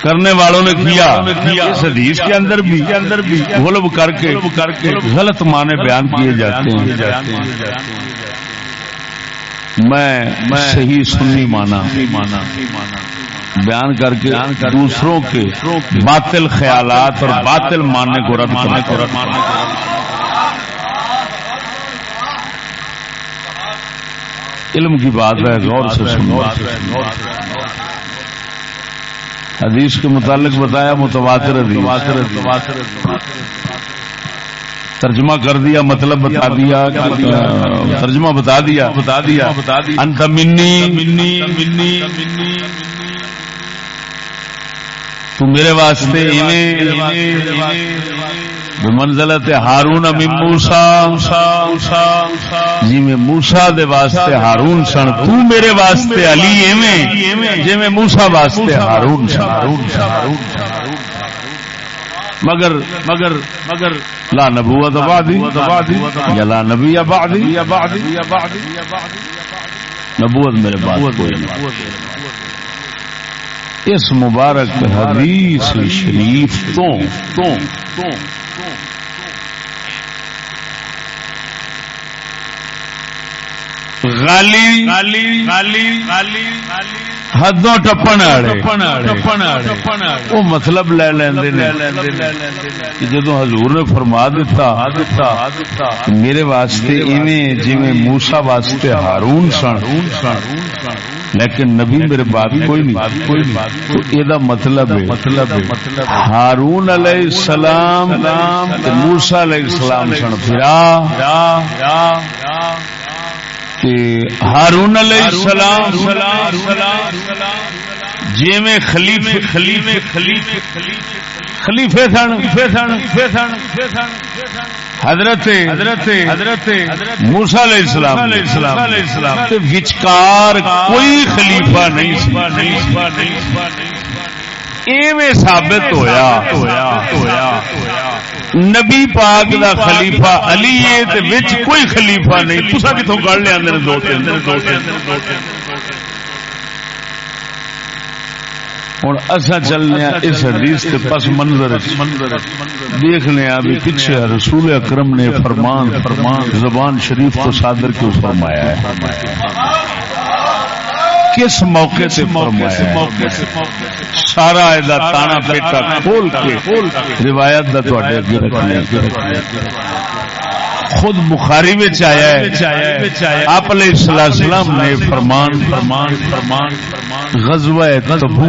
کرنے والوں نے کیا۔ اس حدیث کے اندر بھی اندر بھی غلب کر کے کر کے غلط معنی بیان کیے جاتے ہیں۔ میں صحیح سنی مانا مانا بیان کر کے دوسروں کے باطل خیالات اور باطل ماننے کو رد کرنے کو رد علم کی بات ہے غور سے حدیث کے متعلق بتایا، متواتر ترجمہ کر دیا مطلب بتا دیا ترجمہ بتا دیا بتا دیا۔ انت منی۔ منی تو میرے واسطے منزلت ہارون من موسا جی میں موسا دے واسطے ہارون سن، تو میرے واسطے علی ایویں جی میں موسا واسطے ہارون سن. مگر مگر مگر، لا نبوت بعدی، یا لا نبی بعدی، نبوت میرے بعد کوئی نہیں۔ اس مبارک حدیث شریف تو حدوں ٹپن وہ مطلب لے جدو حضور نے فرما دیتا میرے واسطے جی موسا واسطے ہارون سن۔ لیکن نبی میرے بعد کوئی نہیں کوئی نہیں۔ تو یہ مطلب مطلب ہارون علیہ السلام موسا علیہ السلام۔ سن۔ پھرا ہارون علیہ السلام جی میں خلیف خلیف خلیف خلیفے حضرت حضرت حضرت موسا علیہ السلام علیہ السلام علیہ السلام وچکار کوئی خلیفہ نہیں ایویں ثابت ہویا۔ نبی پاک دا خلیفہ علی ہے تے وچ کوئی خلیفہ نہیں۔ تسا کتوں گڑ لے اندر دو تین۔ دو تین ہوں اصا چلنے اس حدیث کے پس منظر دیکھنے بھی پیچھے رسول اکرم نے فرمان فرمان زبان شریف کو صادر کیوں فرمایا ہے؟ کس موقع سے سارا تانا پیٹا کھول کے روایت کا خود بخاری میں آیا ہے. آپ علیہ السلام نے فرمان فرمان فرمان غزوہ تبو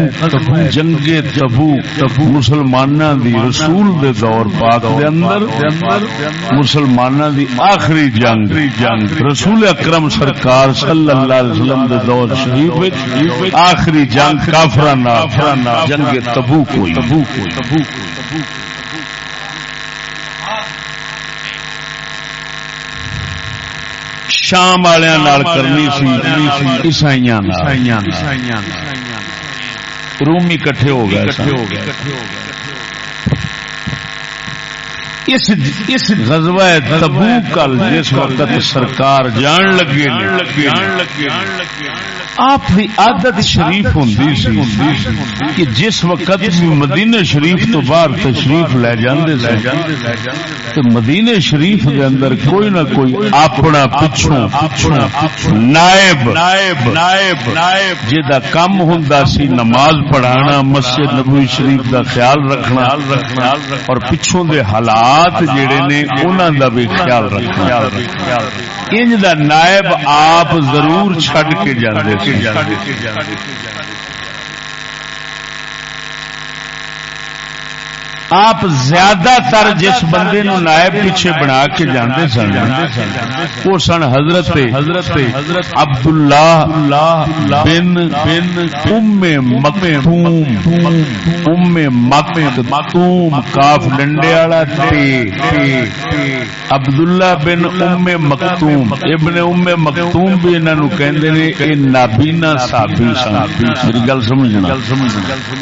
جنگ تبو تبو مسلمانوں دی رسول دے دور پاک دے اندر مسلمانوں دی آخری جنگ جنگ رسول اکرم سرکار صلی اللہ علیہ وسلم دے دور شریف آخری جنگ کافرانہ جنگ تبو کوئی تبو کوئی تبو کوئی شام والوں کرنی سی عیسائی رومی کٹھے ہو گئے گئے۔ اس غزوہ تبو کل جس وقت سرکار جان لگے جان لگے آپ کی عادت شریف ہوں کہ جس وقت مدینہ شریف تو باہر تشریف لے جاندے تو مدینہ شریف دے اندر کوئی نہ کوئی اپنا پچھوں نائب نائب نائب کم ہوں سی، نماز پڑھانا، مسجد نبوی شریف دا خیال رکھنا، اور پچھوں دے حالات جڑے نے انہوں دا بھی خیال رکھنا۔ انج دا نائب آپ ضرور چھڈ کے جاندے ساڈے آپ زیادہ تر جس بندے نو نائب پیچھے بنا کے جاندے سن وہ سن حضرت حضرت حضرت عبد اللہ بن بن ام مکتوم۔ ام مکتوم کاف ڈنڈے والا تے۔ عبداللہ بن ام مکتوم۔ ابن ام مکتوم بھی انہاں نو کہندے نے اے نابینا صحابی سن۔ میری گل سمجھنا۔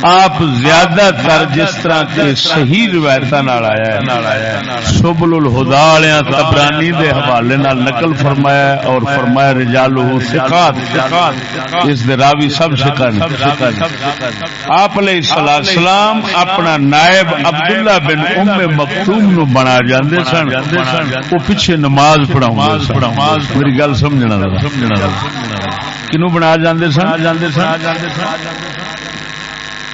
آپ زیادہ تر جس طرح کے صحیح روایت آیا سبل الہدا والیا تبرانی دے حوالے نقل فرمایا اور فرمایا رجال اس دے راوی سب سکن آپ علیہ السلام اپنا نائب عبداللہ بن ام مکتوم نو بنا جاندے سن وہ پیچھے نماز پڑھاؤں میری گل سمجھنا کنو بنا جاندے سن جاندے سن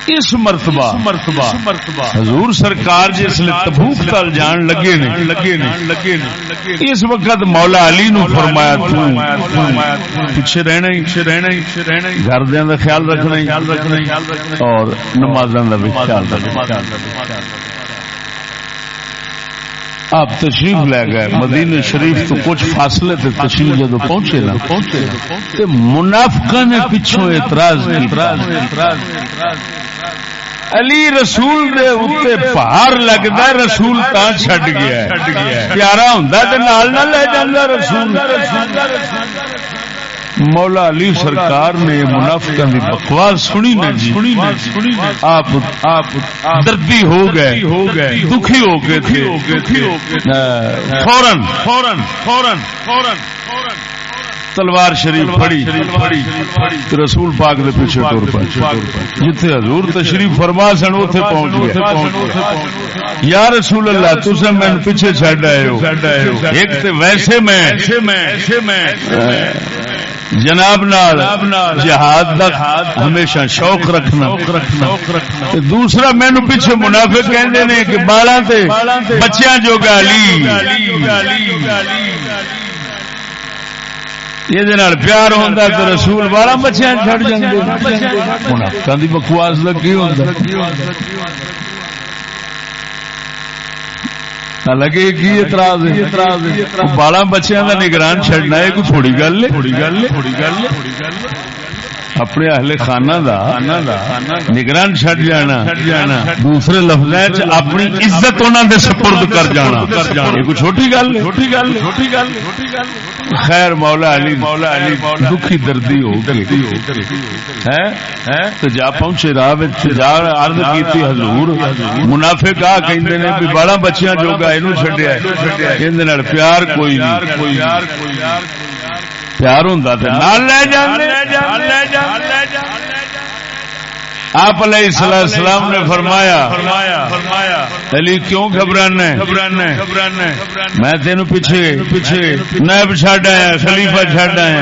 اس مرتبہ مرتبہ حضور سرکار جس لیے تبوک تل جان لگے نے لگے نے لگے نے اس وقت مولا علی نو فرمایا تو پیچھے رہنا ہی پیچھے رہنا ہی پیچھے رہنا ہی۔ گھر دیاں دا خیال رکھنا ہی خیال رکھنا اور نمازاں دا بھی خیال رکھنا آپ تشریف لے گئے مدینہ شریف تو کچھ فاصلے تے تشریف جدو پہنچے نا۔ پہنچے۔ منافقہ نے پیچھوں اعتراض اعتراض علی رسول دے اوتے پہاڑ لگدا رسول تا چھڈ گیا پیارا ہوندا تے نال نہ لے جاندا رسول۔ مولا علی سرکار نے منافقہ دی بکواس سنی نہ جی۔ آپ دردی ہو گئے ہو گئے دکھی ہو گئے تھے۔ فورن فورن فورن فورن تلوار شریف پڑی رسول پاک دے پیچھے ٹور پہ جتھے حضور تشریف فرما سن، اوتھے پہنچ گئے۔ یا رسول اللہ تسے میں پیچھے چھڈ آئے ہو۔ ایک تے ویسے میں۔ جناب نال جہاد دا ہمیشہ شوق رکھنا۔ دوسرا مینو پیچھے منافع کہندے نے کہ بالا تے بچیاں جو گالی یہ پیار ہوتا تو رسول والا بچیاں چڑ جاتے منافع کی بکواس لگی ہوتا لگے کی اعتراض بالا بچیاں کا نگران چڈنا ہے کوئی تھوڑی گل تھوڑی گل تھوڑی گل اپنے اہل خانہ دا نگران چڈ جانا، دوسرے لفظ اپنی عزت انہوں دے سپرد کر جانا۔ کوئی چھوٹی گل چھوٹی گل چھوٹی گل خیر مولا علی مولا علی دکھی دردی ہو تو جا پہنچے راہ جا عرض کیتی حضور، منافق آ کہندے نے بھی بڑا بچیاں جوگا اینو چھڈیا ہے۔ پیار کوئی نہیں۔ تیار پیار ہوں آپ علیہ السلام نے فرمایا علی کیوں گھبرانا گھبرانا میں تین پیچھے پیچھے نیب چڈ آیا، خلیفہ چڈ آیا۔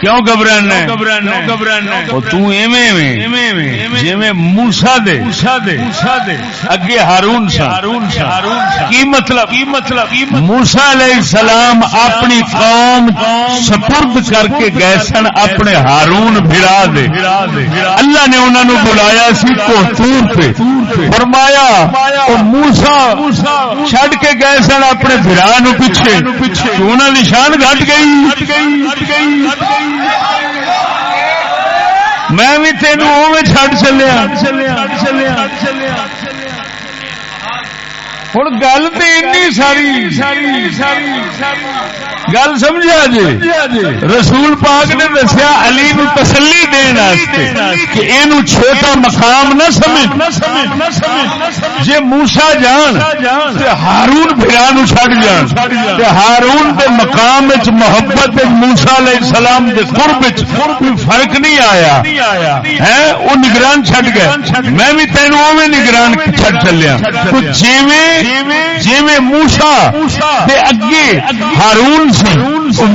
کیوں گھبرانا جی موسا دے۔ اگے ہارون ہارون کی مطلب؟ کی مطلب؟ موسا علیہ السلام اپنی قوم سپرد کر کے گئے سن اپنے ہارون بھرا دے۔ اللہ نے انہوں نے بلایا سی کوتور پہ۔ فرمایا موسا چھڈ کے گئے سن اپنے بھرا نو پیچھے۔ انہوں نشان گٹ گئی۔ میں بھی تینوں چڈ چلیا ہوں گل تو ساری گل سمجھا جی رسول پاک نے دسیا علی نو تسلی دین کہ یہ چھوٹا مقام نہ سمجھ جی موسا جان ہارون بھرا نو چڑ جان ہارون کے مقام محبت موسا علیہ السلام کے قرب کوئی فرق نہیں آیا ہے وہ نگران چڈ گئے میں بھی تینوں اوے نگران چڈ چلیا جی جی موسا اگے ہارون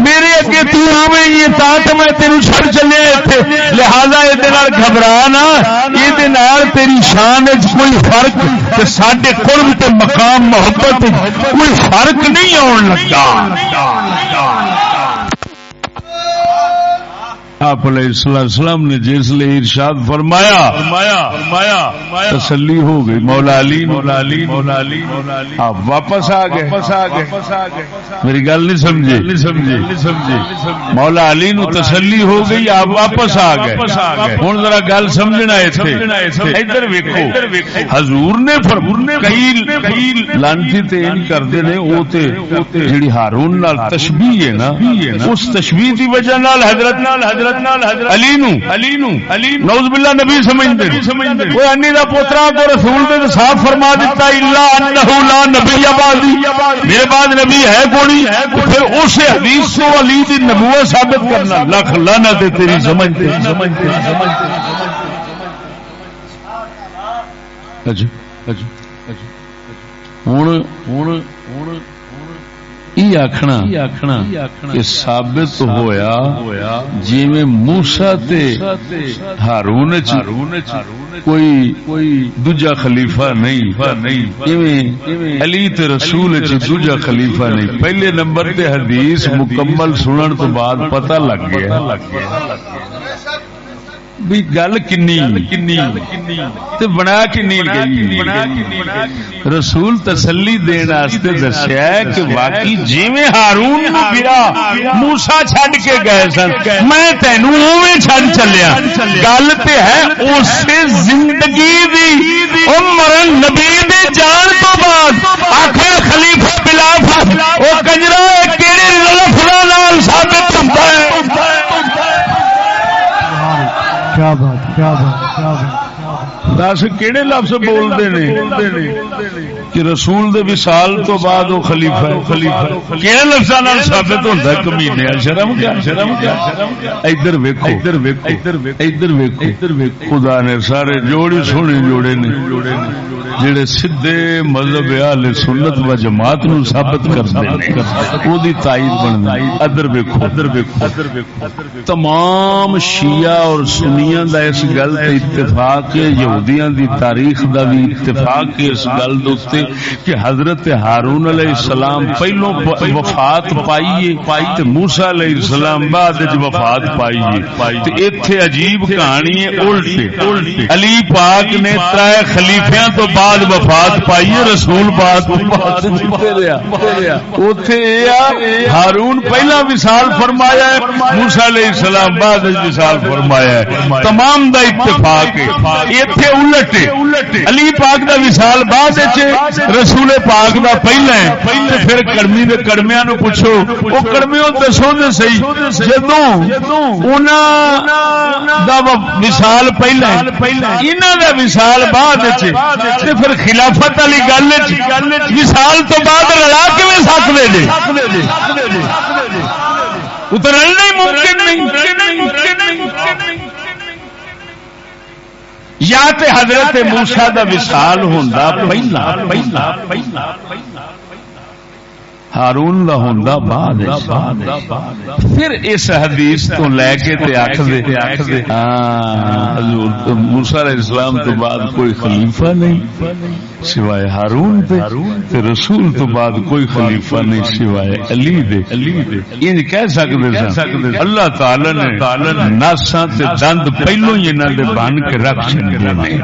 میرے اگے تمے تو میں تین چڑ چلے اتنے لہذا یہ گھبرا نا یہ تیری شان کوئی فرق سڈے قرب مقام محبت کوئی فرق نہیں آن لگا۔ آپ علیہ السلام نے جس لیے ارشاد فرمایا فرمایا فرمایا تسلی ہو گئی مولا علی مولا علی مولا علی آپ واپس آ گئے۔ واپس آ گئے۔ میری گل نہیں سمجھے۔ نہیں سمجھے۔ نہیں سمجھے۔ مولا علی نو تسلی ہو گئی آپ واپس آ گئے۔ ہوں ذرا گل سمجھنا ادھر ویکو حضور نے کئی لانتی تین کرتے نے وہ جی ہارون تشبیح ہے نا اس تشبیح کی وجہ حضرت نال حضرت علی نو. علی نو. علی نوز باللہ نبی سمجھتے وہ انی دا پوترا تو رسول نے صاف فرما دیتا الا انه لا نبی آبادی. میرے بعد نبی ہے کونی پھر اس حدیث کو علی دی نبوت ثابت کرنا لکھ لعنت تیری سمجھتے سمجھتے سمجھتے اچھا اچھا ہوں ہوں ہوں آخنا آخنا ثابت ہویا جی موسا ہارون کوئی کوئی دوجا خلیفہ نہیں علی تے رسول دوجا خلیفہ نہیں۔ پہلے نمبر تے حدیث مکمل سنن تو بعد پتہ لگ گیا۔ بھی گل کنی بنا کنی رسول تسلی دن دسیا کہ باقی جی ہارون موسا چڈ کے گئے سن میں تینوں چڈ چلیا گل تو ہے اس زندگی مرن نبی دے جان تو بعد آخر خلیفہ بلا وہ کنجرا کہڑے لفظ ثابت ہوتا ہے کیا بات کیا بات کیا بات دس کہڑے لفظ بولتے ہیں کہ رسول دے وصال تو بعد وہ خلیفہ ہے، خلیفہ کہڑے لفظوں ثابت ہوتا ہے کمینے شرم کیا؟ شرم کیا؟ ادھر ویکھو ادھر ویکھو ادھر ویکھو ادھر ویکھو۔ ادھر ویکھو خدا نے سارے جوڑی سونے جوڑے نے، جڑے سدھے مذہب اہل سنت و جماعت نو ثابت کرتے ہیں۔ او دی تائید بننا ادھر ویکھو ادھر ویکھو ادھر ویکھو۔ تمام شیعہ اور سنیاں دا اس گل تے اتفاق ہے، یہودیاں دی تاریخ دا بھی اتفاق ہے اس گل دے کہ حضرت ہارون علیہ السلام پہلو وفات پائیے تے موسی علیہ السلام بعد وچ وفات پائیے تے ایتھے عجیب کہانی ہے الٹے علی پاک نے ترے خلیفیاں تو بعد وفات پائیے رسول پاک ہارون پہلا وصال فرمایا ہے، موسی علیہ السلام بعد وصال فرمایا ہے۔ تمام دا اتفاق ہے۔ ایتھے الٹ علی پاک دا وصال بعد رسول پاک دا پہلا ہے پھر کڑمی دے کڑمیاں نو پوچھو او کڑمیوں دسو تے صحیح جدوں انہاں دا وصال پہلا ہے انہاں دا وصال بعد وچ پھر خلافت والی گل وصال تو بعد لڑا کے سکتے جی اترنا ہی ممکن نہیں یا تے حضرت موسا دا وصال ہوں پہلا پہلا پہلا۔ ہارون دا ہوندا بعد پھر اس حدیث تو لے کے تے آکھ دے ہاں حضور موسی علیہ السلام تو بعد کوئی خلیفہ نہیں، سوائے ہارون تے۔ تے رسول تو بعد کوئی خلیفہ نہیں، سوائے علی دے۔ علی دے یہ کہہ سکدے سن، اللہ تعالی نے ناساں تے دند پہلو ہی انہاں دے بن کے رکھ چھڈے نے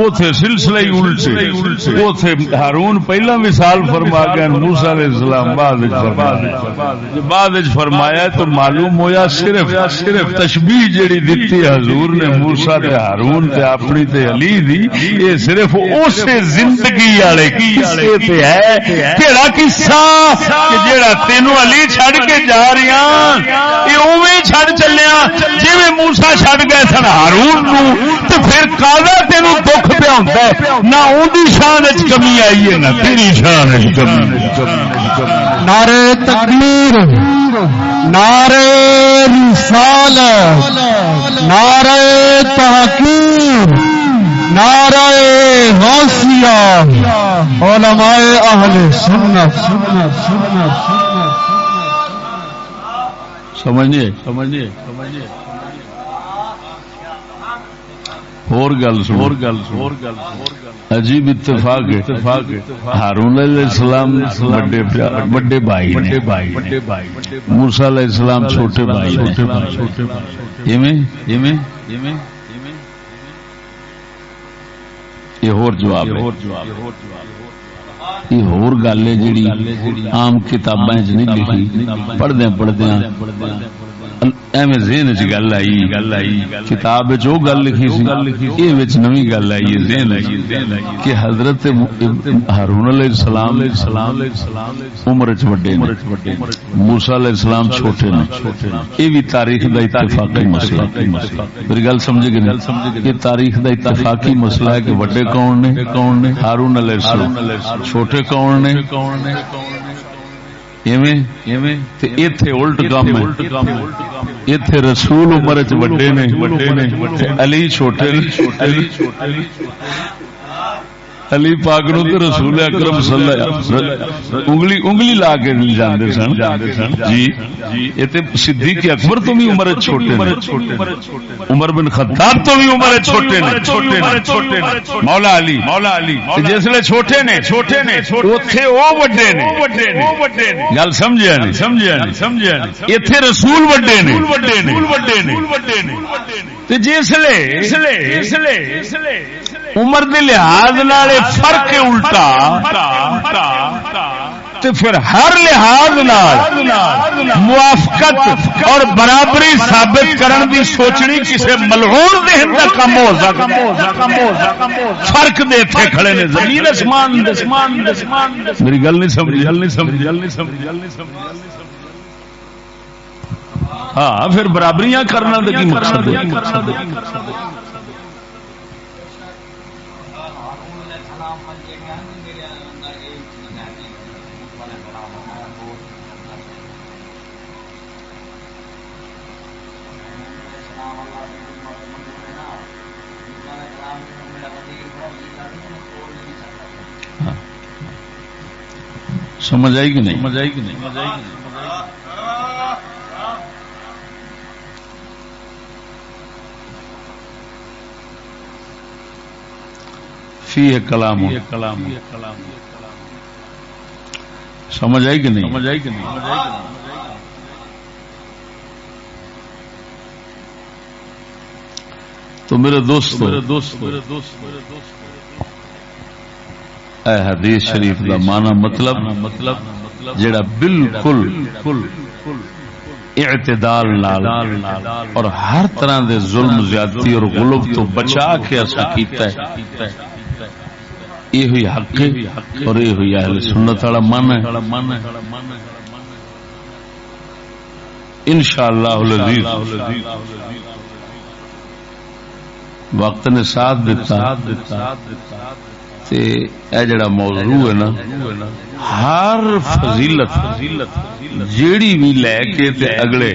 اوتھے سلسلہ ہی الٹے۔ اوتھے ہارون پہلا مثال فرما گیا، موسی علیہ السلام بعد فرمایا۔ بعد فرمایا تو معلوم ہویا صرف صرف تشبیہ جڑی دتی حضور نے، موسی تے ہارون تے اپنی تے علی دی، یہ صرف اس زندگی والے قصے تے ہے۔ کیڑا قصہ کہ جیڑا تینو علی چھڑ کے جا رہیا یہ اوویں چھڑ چلیا جویں موسی چھڑ گئے سن ہارون نو تے پھر کالا تینو دکھ پہ ہوتا ہے نہ اندی شان چ کمی آئی ہے نہ تیری شان چ کمی نعرے تکبیر نعرے رسال نعرے تحقیر نعرہ غوثیہ علماء اہل سنت۔ سنت سنت سمجھئے سمجھئے سمجھئے اور گل اور گل اور گل عجیب اتفاق اتفاق ہارون علیہ السلام بڑے بڑے بھائی بڑے بھائی بڑے بھائی موسا علیہ السلام چھوٹے بھائی چھوٹے بھائی چھوٹے بھائی ایویں ایویں ایویں یہ اور جواب ہے اور جواب یہ ہور گل ہے جیڑی عام کتاباں وچ نہیں لکھی پڑھدے پڑھدے ایویں ذہن چ گل آئی گل آئی کتاب جو گل لکھی سی یہ وچ نوی گل آئی ہے ذہن آئی کہ حضرت ہارون علیہ السلام علیہ السلام عمر وچ بڑے نے، موسی علیہ السلام چھوٹے نے۔ یہ بھی تاریخ دا اتفاقی مسئلہ میری گل سمجھ گئے یہ تاریخ دا اتفاقی مسئلہ ہے کہ بڑے کون نے کون نے؟ ہارون علیہ السلام، چھوٹے کون نے؟ الٹ کام اتے رسول عمر چ وڈے نے۔ علی چھوٹے۔ علی پاک نو تو رسول اکرم صلی اللہ انگلی انگلی لا کے جاندے سن۔ جی۔ یہ تے صدیق اکبر تو بھی عمر چھوٹے نے۔ عمر بن خطاب تو بھی عمر چھوٹے نے۔ چھوٹے نے۔ چھوٹے نے۔ مولا علی۔ مولا علی۔ جس لے چھوٹے نے۔ چھوٹے نے۔ اوتھے او وڈے نے۔ گل سمجھیا نہیں۔ سمجھیا نہیں۔ سمجھیا نہیں۔ ایتھے رسول وڈے نے۔ وڈے نے۔ تے جس لے اس لے اس لے اس لے عمر دے لحاظ فرق الٹا۔ پھر ہر لحاظ موافقت اور برابری ثابت کرن دی سوچنی کسی ملعون ذہن کا کم ہو سکتا فرق دے تھے کھڑے نے زمین اسمان میری گل نہیں سمجھی، گل نہیں سمجھی، گل نہیں سمجھی، گل نہیں سمجھی ہاں پھر برابریاں کرنا تو کی مقصد ہے؟ سمجھ آئی کہ نہیں؟ سمجھ آئی کہ نہیں؟ فی کلام. کلام. سمجھ آئی کہ نہیں؟ سمجھ آئی کہ نہیں؟ تو میرے دوست میرے دوست میرے دوست میرے دوست اے حدیث شریف دا مانا مطلب مطلب جڑا بالکل اعتدال نال اور ہر طرح دے ظلم، زیادتی اور غلب تو بچا کے ایسا کیتا ہے۔ یہ ہوئی حق اور یہ ہوئی اہل سنت والا من ہے۔ انشاءاللہ العزیز، وقت نے ساتھ دیتا۔ جڑا موضوع ہے نا ہر فضیلت جیڑی بھی لے کے تے اگلے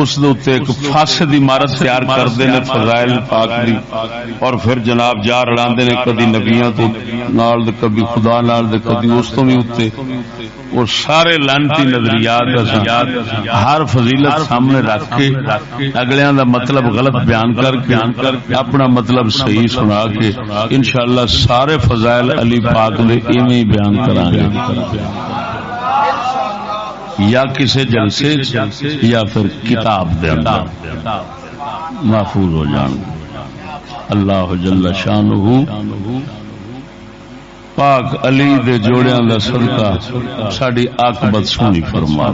اس ایک فاسد عمارت تیار کرتے ہیں فضائل پاک دی۔ اور پھر جناب جا رلا نے کدی نبیاں تو نال کبھی خدا نال دے کبھی اس تو بھی اتنے وہ سارے لانتی نظریات ہر فضیلت سامنے رکھ کے اگلیاں دا مطلب غلط بیان کر کے اپنا مطلب صحیح سنا کے انشاءاللہ سارے فضائل علی پاک دے ایویں بیان کریں گے یا کسی جلسے یا پھر کتاب دے اندر محفوظ ہو جان۔ اللہ جل شان پاک علی دے جوڑیاں دا صدقہ ساڈی عاقبت سونی فرما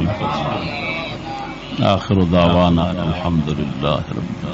آخر دعوانا الحمدللہ رب